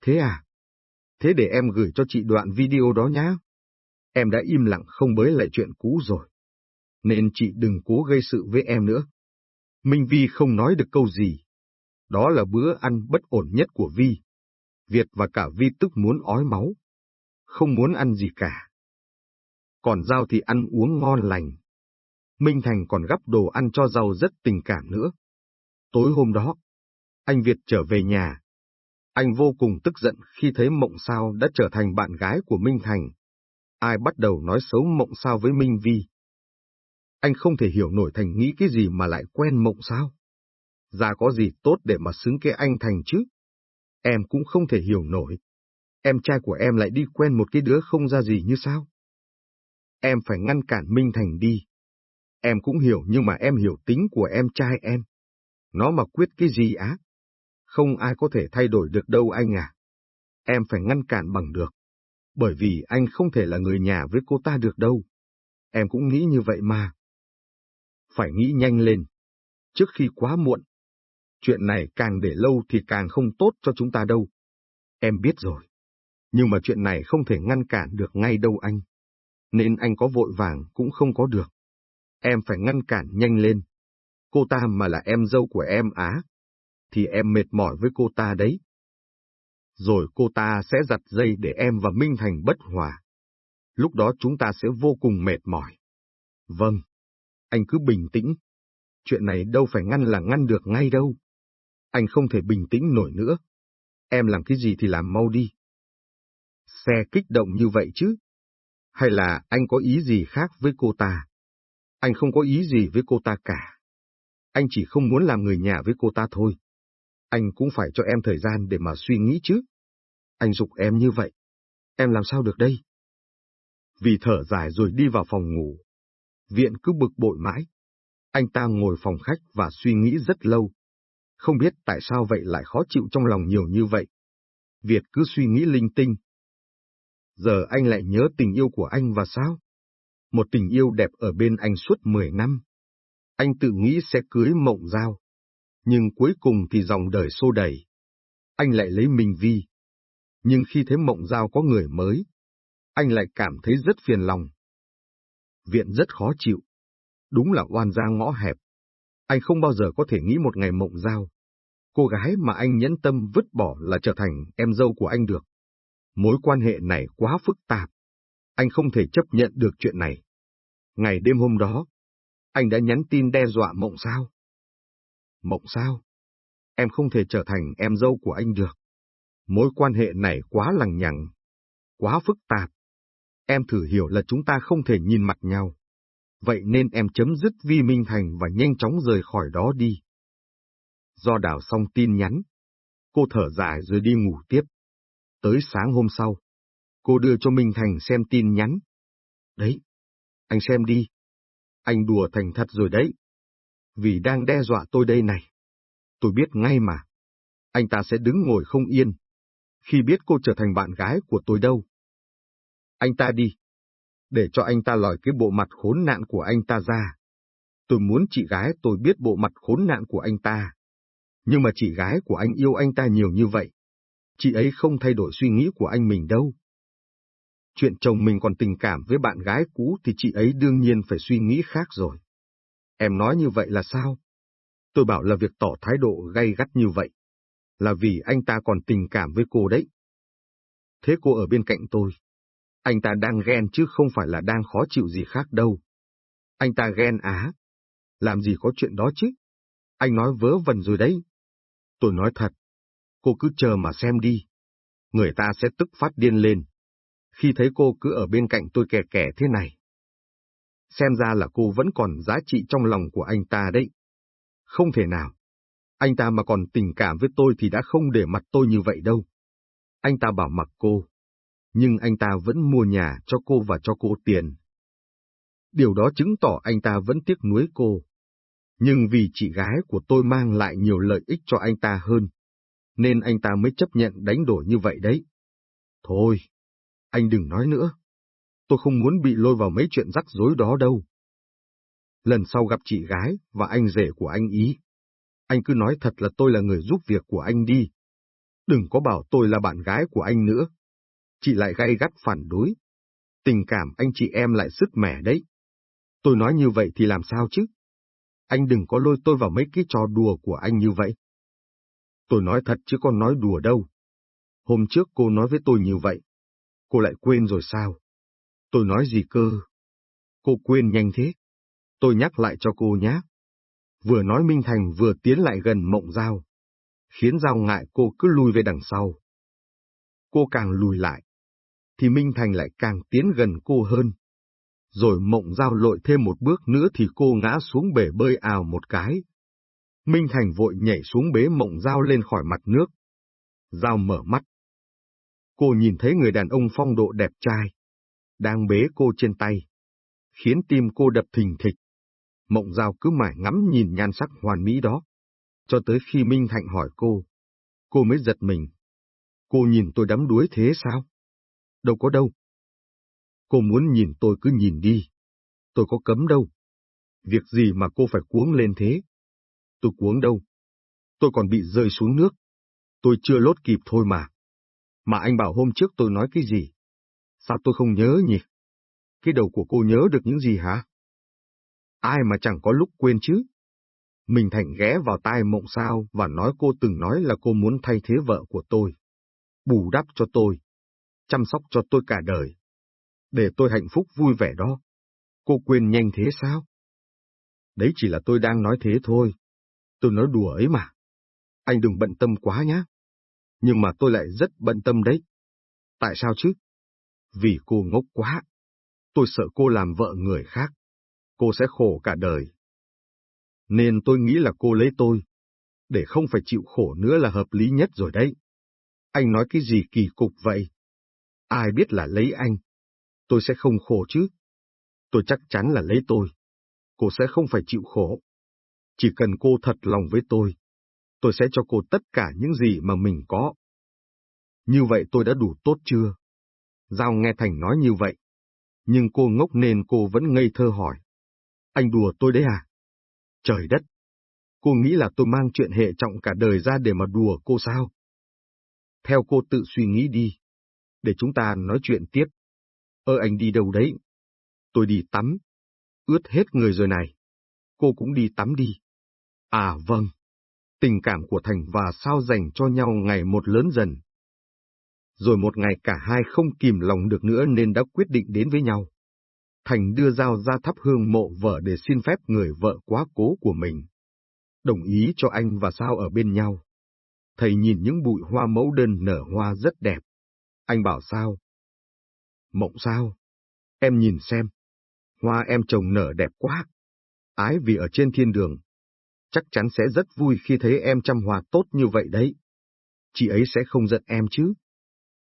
Speaker 1: Thế à? Thế để em gửi cho chị đoạn video đó nhá. Em đã im lặng không bới lại chuyện cũ rồi. Nên chị đừng cố gây sự với em nữa. Minh Vi không nói được câu gì. Đó là bữa ăn bất ổn nhất của Vi. Việt và cả Vi tức muốn ói máu. Không muốn ăn gì cả. Còn Giao thì ăn uống ngon lành. Minh Thành còn gắp đồ ăn cho Giao rất tình cảm nữa. Tối hôm đó, anh Việt trở về nhà. Anh vô cùng tức giận khi thấy Mộng Sao đã trở thành bạn gái của Minh Thành. Ai bắt đầu nói xấu Mộng Sao với Minh Vi. Anh không thể hiểu nổi Thành nghĩ cái gì mà lại quen Mộng Sao. Ra có gì tốt để mà xứng cái anh Thành chứ? Em cũng không thể hiểu nổi. Em trai của em lại đi quen một cái đứa không ra gì như sao? Em phải ngăn cản Minh Thành đi. Em cũng hiểu nhưng mà em hiểu tính của em trai em. Nó mà quyết cái gì á? Không ai có thể thay đổi được đâu anh à. Em phải ngăn cản bằng được. Bởi vì anh không thể là người nhà với cô ta được đâu. Em cũng nghĩ như vậy mà. Phải nghĩ nhanh lên. Trước khi quá muộn. Chuyện này càng để lâu thì càng không tốt cho chúng ta đâu. Em biết rồi. Nhưng mà chuyện này không thể ngăn cản được ngay đâu anh. Nên anh có vội vàng cũng không có được. Em phải ngăn cản nhanh lên. Cô ta mà là em dâu của em á, thì em mệt mỏi với cô ta đấy. Rồi cô ta sẽ giặt dây để em và Minh Thành bất hòa. Lúc đó chúng ta sẽ vô cùng mệt mỏi. Vâng, anh cứ bình tĩnh. Chuyện này đâu phải ngăn là ngăn được ngay đâu. Anh không thể bình tĩnh nổi nữa. Em làm cái gì thì làm mau đi. Xe kích động như vậy chứ? Hay là anh có ý gì khác với cô ta? Anh không có ý gì với cô ta cả. Anh chỉ không muốn làm người nhà với cô ta thôi. Anh cũng phải cho em thời gian để mà suy nghĩ chứ. Anh dục em như vậy. Em làm sao được đây? Vì thở dài rồi đi vào phòng ngủ. Viện cứ bực bội mãi. Anh ta ngồi phòng khách và suy nghĩ rất lâu. Không biết tại sao vậy lại khó chịu trong lòng nhiều như vậy. Việt cứ suy nghĩ linh tinh. Giờ anh lại nhớ tình yêu của anh và sao? Một tình yêu đẹp ở bên anh suốt 10 năm. Anh tự nghĩ sẽ cưới mộng giao. Nhưng cuối cùng thì dòng đời xô đẩy. Anh lại lấy Minh Vi. Nhưng khi thấy mộng giao có người mới, anh lại cảm thấy rất phiền lòng. Viện rất khó chịu. Đúng là oan gia ngõ hẹp. Anh không bao giờ có thể nghĩ một ngày mộng giao. Cô gái mà anh nhẫn tâm vứt bỏ là trở thành em dâu của anh được. Mối quan hệ này quá phức tạp. Anh không thể chấp nhận được chuyện này. Ngày đêm hôm đó, anh đã nhắn tin đe dọa Mộng sao? Mộng sao? Em không thể trở thành em dâu của anh được. Mối quan hệ này quá lằng nhằng, quá phức tạp. Em thử hiểu là chúng ta không thể nhìn mặt nhau. Vậy nên em chấm dứt Vi Minh Thành và nhanh chóng rời khỏi đó đi. Do đảo xong tin nhắn, cô thở dài rồi đi ngủ tiếp. Tới sáng hôm sau, cô đưa cho Minh Thành xem tin nhắn. Đấy, anh xem đi. Anh đùa thành thật rồi đấy. Vì đang đe dọa tôi đây này. Tôi biết ngay mà. Anh ta sẽ đứng ngồi không yên. Khi biết cô trở thành bạn gái của tôi đâu. Anh ta đi. Để cho anh ta lòi cái bộ mặt khốn nạn của anh ta ra. Tôi muốn chị gái tôi biết bộ mặt khốn nạn của anh ta. Nhưng mà chị gái của anh yêu anh ta nhiều như vậy. Chị ấy không thay đổi suy nghĩ của anh mình đâu chuyện chồng mình còn tình cảm với bạn gái cũ thì chị ấy đương nhiên phải suy nghĩ khác rồi. Em nói như vậy là sao? Tôi bảo là việc tỏ thái độ gay gắt như vậy, là vì anh ta còn tình cảm với cô đấy. Thế cô ở bên cạnh tôi, anh ta đang ghen chứ không phải là đang khó chịu gì khác đâu. Anh ta ghen á, làm gì có chuyện đó chứ? Anh nói vớ vẩn rồi đấy. Tôi nói thật, cô cứ chờ mà xem đi. Người ta sẽ tức phát điên lên, khi thấy cô cứ ở bên cạnh tôi kẻ kẻ thế này. Xem ra là cô vẫn còn giá trị trong lòng của anh ta đấy. Không thể nào. Anh ta mà còn tình cảm với tôi thì đã không để mặt tôi như vậy đâu. Anh ta bảo mặc cô. Nhưng anh ta vẫn mua nhà cho cô và cho cô tiền. Điều đó chứng tỏ anh ta vẫn tiếc nuối cô. Nhưng vì chị gái của tôi mang lại nhiều lợi ích cho anh ta hơn, nên anh ta mới chấp nhận đánh đổi như vậy đấy. Thôi, anh đừng nói nữa. Tôi không muốn bị lôi vào mấy chuyện rắc rối đó đâu. Lần sau gặp chị gái và anh rể của anh ý, anh cứ nói thật là tôi là người giúp việc của anh đi. Đừng có bảo tôi là bạn gái của anh nữa. Chị lại gay gắt phản đối. Tình cảm anh chị em lại sức mẻ đấy. Tôi nói như vậy thì làm sao chứ? Anh đừng có lôi tôi vào mấy cái trò đùa của anh như vậy. Tôi nói thật chứ con nói đùa đâu. Hôm trước cô nói với tôi như vậy. Cô lại quên rồi sao? Tôi nói gì cơ? Cô quên nhanh thế. Tôi nhắc lại cho cô nhé. Vừa nói Minh Thành vừa tiến lại gần mộng dao, khiến dao ngại cô cứ lùi về đằng sau. Cô càng lùi lại, thì Minh Thành lại càng tiến gần cô hơn. Rồi mộng dao lội thêm một bước nữa thì cô ngã xuống bể bơi ào một cái. Minh Thành vội nhảy xuống bế mộng dao lên khỏi mặt nước. Dao mở mắt. Cô nhìn thấy người đàn ông phong độ đẹp trai, đang bế cô trên tay, khiến tim cô đập thình thịch. Mộng Giao cứ mãi ngắm nhìn nhan sắc hoàn mỹ đó, cho tới khi Minh Thạnh hỏi cô, cô mới giật mình. Cô nhìn tôi đắm đuối thế sao? Đâu có đâu. Cô muốn nhìn tôi cứ nhìn đi. Tôi có cấm đâu. Việc gì mà cô phải cuống lên thế? Tôi cuống đâu. Tôi còn bị rơi xuống nước. Tôi chưa lốt kịp thôi mà. Mà anh bảo hôm trước tôi nói cái gì? Sao tôi không nhớ nhỉ? Cái đầu của cô nhớ được những gì hả? Ai mà chẳng có lúc quên chứ? Mình Thành ghé vào tai mộng sao và nói cô từng nói là cô muốn thay thế vợ của tôi. Bù đắp cho tôi. Chăm sóc cho tôi cả đời. Để tôi hạnh phúc vui vẻ đó. Cô quên nhanh thế sao? Đấy chỉ là tôi đang nói thế thôi. Tôi nói đùa ấy mà. Anh đừng bận tâm quá nhé. Nhưng mà tôi lại rất bận tâm đấy. Tại sao chứ? Vì cô ngốc quá. Tôi sợ cô làm vợ người khác. Cô sẽ khổ cả đời. Nên tôi nghĩ là cô lấy tôi. Để không phải chịu khổ nữa là hợp lý nhất rồi đấy. Anh nói cái gì kỳ cục vậy? Ai biết là lấy anh? Tôi sẽ không khổ chứ. Tôi chắc chắn là lấy tôi. Cô sẽ không phải chịu khổ. Chỉ cần cô thật lòng với tôi, tôi sẽ cho cô tất cả những gì mà mình có. Như vậy tôi đã đủ tốt chưa? Giao nghe Thành nói như vậy. Nhưng cô ngốc nên cô vẫn ngây thơ hỏi. Anh đùa tôi đấy à? Trời đất! Cô nghĩ là tôi mang chuyện hệ trọng cả đời ra để mà đùa cô sao? Theo cô tự suy nghĩ đi. Để chúng ta nói chuyện tiếp. Ơ, anh đi đâu đấy? Tôi đi tắm. Ướt hết người rồi này. Cô cũng đi tắm đi. À vâng. Tình cảm của Thành và Sao dành cho nhau ngày một lớn dần. Rồi một ngày cả hai không kìm lòng được nữa nên đã quyết định đến với nhau. Thành đưa dao ra thắp hương mộ vợ để xin phép người vợ quá cố của mình. Đồng ý cho anh và Sao ở bên nhau. Thầy nhìn những bụi hoa mẫu đơn nở hoa rất đẹp. Anh bảo sao? Mộng sao? Em nhìn xem. Hoa em trồng nở đẹp quá. Ái vì ở trên thiên đường. Chắc chắn sẽ rất vui khi thấy em chăm hòa tốt như vậy đấy. Chị ấy sẽ không giận em chứ?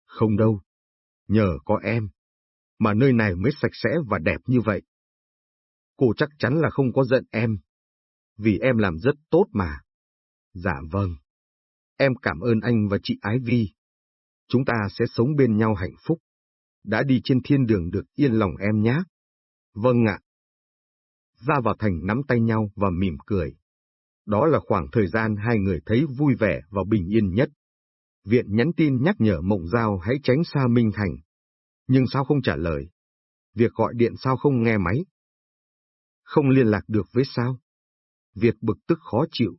Speaker 1: Không đâu. Nhờ có em. Mà nơi này mới sạch sẽ và đẹp như vậy. Cô chắc chắn là không có giận em. Vì em làm rất tốt mà. Dạ vâng. Em cảm ơn anh và chị Ái Vi. Chúng ta sẽ sống bên nhau hạnh phúc. Đã đi trên thiên đường được yên lòng em nhé. Vâng ạ. Ra vào thành nắm tay nhau và mỉm cười. Đó là khoảng thời gian hai người thấy vui vẻ và bình yên nhất. Viện nhắn tin nhắc nhở Mộng Giao hãy tránh xa Minh Thành. Nhưng sao không trả lời? Việc gọi điện sao không nghe máy? Không liên lạc được với sao? Việc bực tức khó chịu.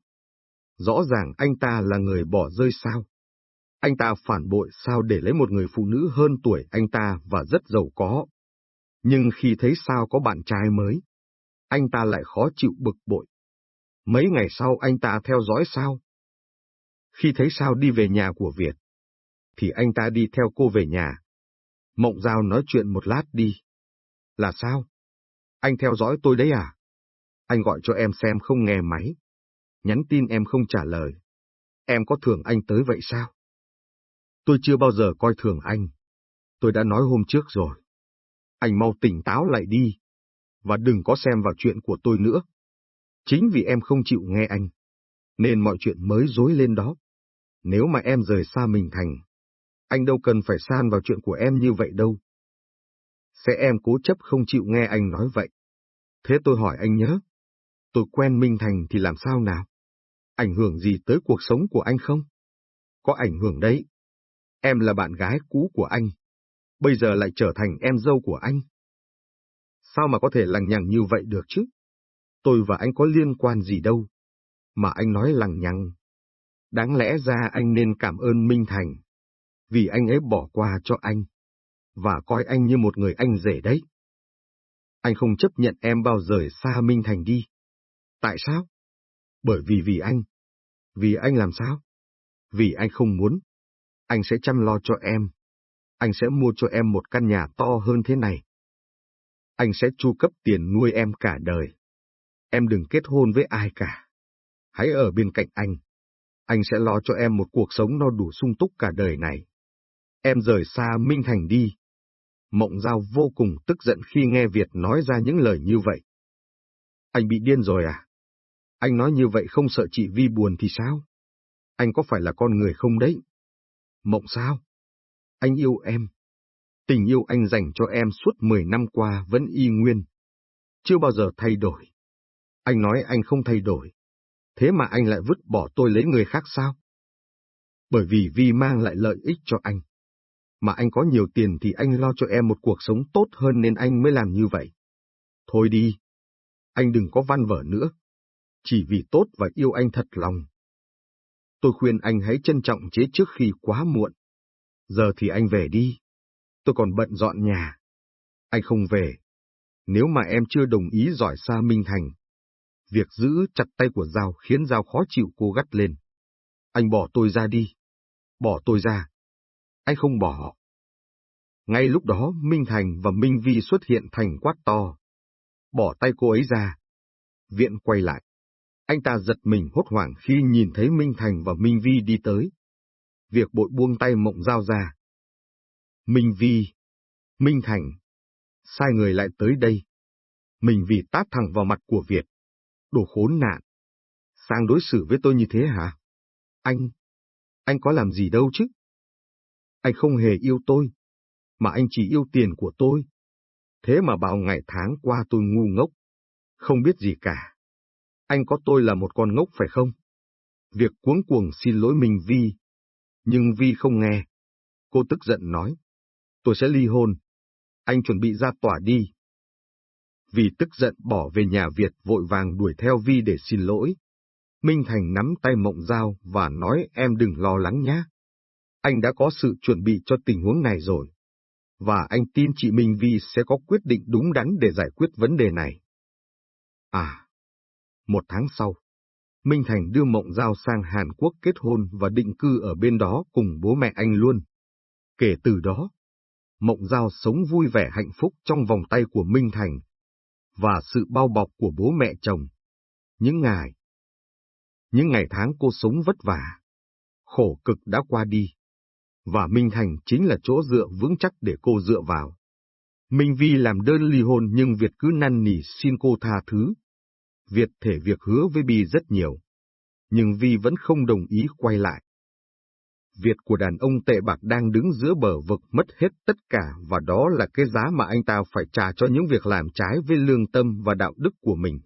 Speaker 1: Rõ ràng anh ta là người bỏ rơi sao? Anh ta phản bội sao để lấy một người phụ nữ hơn tuổi anh ta và rất giàu có. Nhưng khi thấy sao có bạn trai mới, anh ta lại khó chịu bực bội. Mấy ngày sau anh ta theo dõi sao? Khi thấy sao đi về nhà của Việt, thì anh ta đi theo cô về nhà. Mộng Giao nói chuyện một lát đi. Là sao? Anh theo dõi tôi đấy à? Anh gọi cho em xem không nghe máy. Nhắn tin em không trả lời. Em có thường anh tới vậy sao? Tôi chưa bao giờ coi thường anh. Tôi đã nói hôm trước rồi. Anh mau tỉnh táo lại đi. Và đừng có xem vào chuyện của tôi nữa. Chính vì em không chịu nghe anh. Nên mọi chuyện mới dối lên đó. Nếu mà em rời xa mình thành, anh đâu cần phải san vào chuyện của em như vậy đâu. Sẽ em cố chấp không chịu nghe anh nói vậy. Thế tôi hỏi anh nhớ, tôi quen Minh Thành thì làm sao nào? Ảnh hưởng gì tới cuộc sống của anh không? Có ảnh hưởng đấy. Em là bạn gái cũ của anh, bây giờ lại trở thành em dâu của anh. Sao mà có thể lằng nhằng như vậy được chứ? Tôi và anh có liên quan gì đâu, mà anh nói lằng nhằng. Đáng lẽ ra anh nên cảm ơn Minh Thành, vì anh ấy bỏ qua cho anh, và coi anh như một người anh rể đấy. Anh không chấp nhận em bao rời xa Minh Thành đi. Tại sao? Bởi vì vì anh. Vì anh làm sao? Vì anh không muốn. Anh sẽ chăm lo cho em. Anh sẽ mua cho em một căn nhà to hơn thế này. Anh sẽ chu cấp tiền nuôi em cả đời. Em đừng kết hôn với ai cả. Hãy ở bên cạnh anh. Anh sẽ lo cho em một cuộc sống no đủ sung túc cả đời này. Em rời xa Minh Thành đi. Mộng Giao vô cùng tức giận khi nghe Việt nói ra những lời như vậy. Anh bị điên rồi à? Anh nói như vậy không sợ chị Vi buồn thì sao? Anh có phải là con người không đấy? Mộng sao? Anh yêu em. Tình yêu anh dành cho em suốt 10 năm qua vẫn y nguyên. Chưa bao giờ thay đổi. Anh nói anh không thay đổi. Thế mà anh lại vứt bỏ tôi lấy người khác sao? Bởi vì Vi mang lại lợi ích cho anh. Mà anh có nhiều tiền thì anh lo cho em một cuộc sống tốt hơn nên anh mới làm như vậy. Thôi đi. Anh đừng có văn vở nữa. Chỉ vì tốt và yêu anh thật lòng. Tôi khuyên anh hãy trân trọng chế trước khi quá muộn. Giờ thì anh về đi. Tôi còn bận dọn nhà. Anh không về. Nếu mà em chưa đồng ý giỏi xa Minh Thành. Việc giữ chặt tay của Giao khiến Giao khó chịu cô gắt lên. Anh bỏ tôi ra đi. Bỏ tôi ra. Anh không bỏ. Ngay lúc đó Minh Thành và Minh Vi xuất hiện thành quát to. Bỏ tay cô ấy ra. Viện quay lại. Anh ta giật mình hốt hoảng khi nhìn thấy Minh Thành và Minh Vi đi tới. Việc bội buông tay mộng giao ra. Minh Vi, Minh Thành, sai người lại tới đây. mình vì tát thẳng vào mặt của Việt. Đồ khốn nạn. Sang đối xử với tôi như thế hả? Anh, anh có làm gì đâu chứ? Anh không hề yêu tôi, mà anh chỉ yêu tiền của tôi. Thế mà bao ngày tháng qua tôi ngu ngốc, không biết gì cả. Anh có tôi là một con ngốc phải không? Việc cuống cuồng xin lỗi mình Vi. Nhưng Vi không nghe. Cô tức giận nói. Tôi sẽ ly hôn. Anh chuẩn bị ra tòa đi. Vì tức giận bỏ về nhà Việt vội vàng đuổi theo Vi để xin lỗi. Minh Thành nắm tay Mộng Giao và nói em đừng lo lắng nhé. Anh đã có sự chuẩn bị cho tình huống này rồi. Và anh tin chị Minh Vi sẽ có quyết định đúng đắn để giải quyết vấn đề này. À, một tháng sau, Minh Thành đưa Mộng Giao sang Hàn Quốc kết hôn và định cư ở bên đó cùng bố mẹ anh luôn. Kể từ đó, Mộng Giao sống vui vẻ hạnh phúc trong vòng tay của Minh Thành và sự bao bọc của bố mẹ chồng. Những ngày, những ngày tháng cô sống vất vả, khổ cực đã qua đi, và Minh Thành chính là chỗ dựa vững chắc để cô dựa vào. Minh Vi làm đơn ly hôn nhưng Việt cứ năn nỉ xin cô tha thứ. Việt thể việc hứa với Bi rất nhiều, nhưng Vi vẫn không đồng ý quay lại. Việt của đàn ông tệ bạc đang đứng giữa bờ vực mất hết tất cả và đó là cái giá mà anh ta phải trả cho những việc làm trái với lương tâm và đạo đức của mình.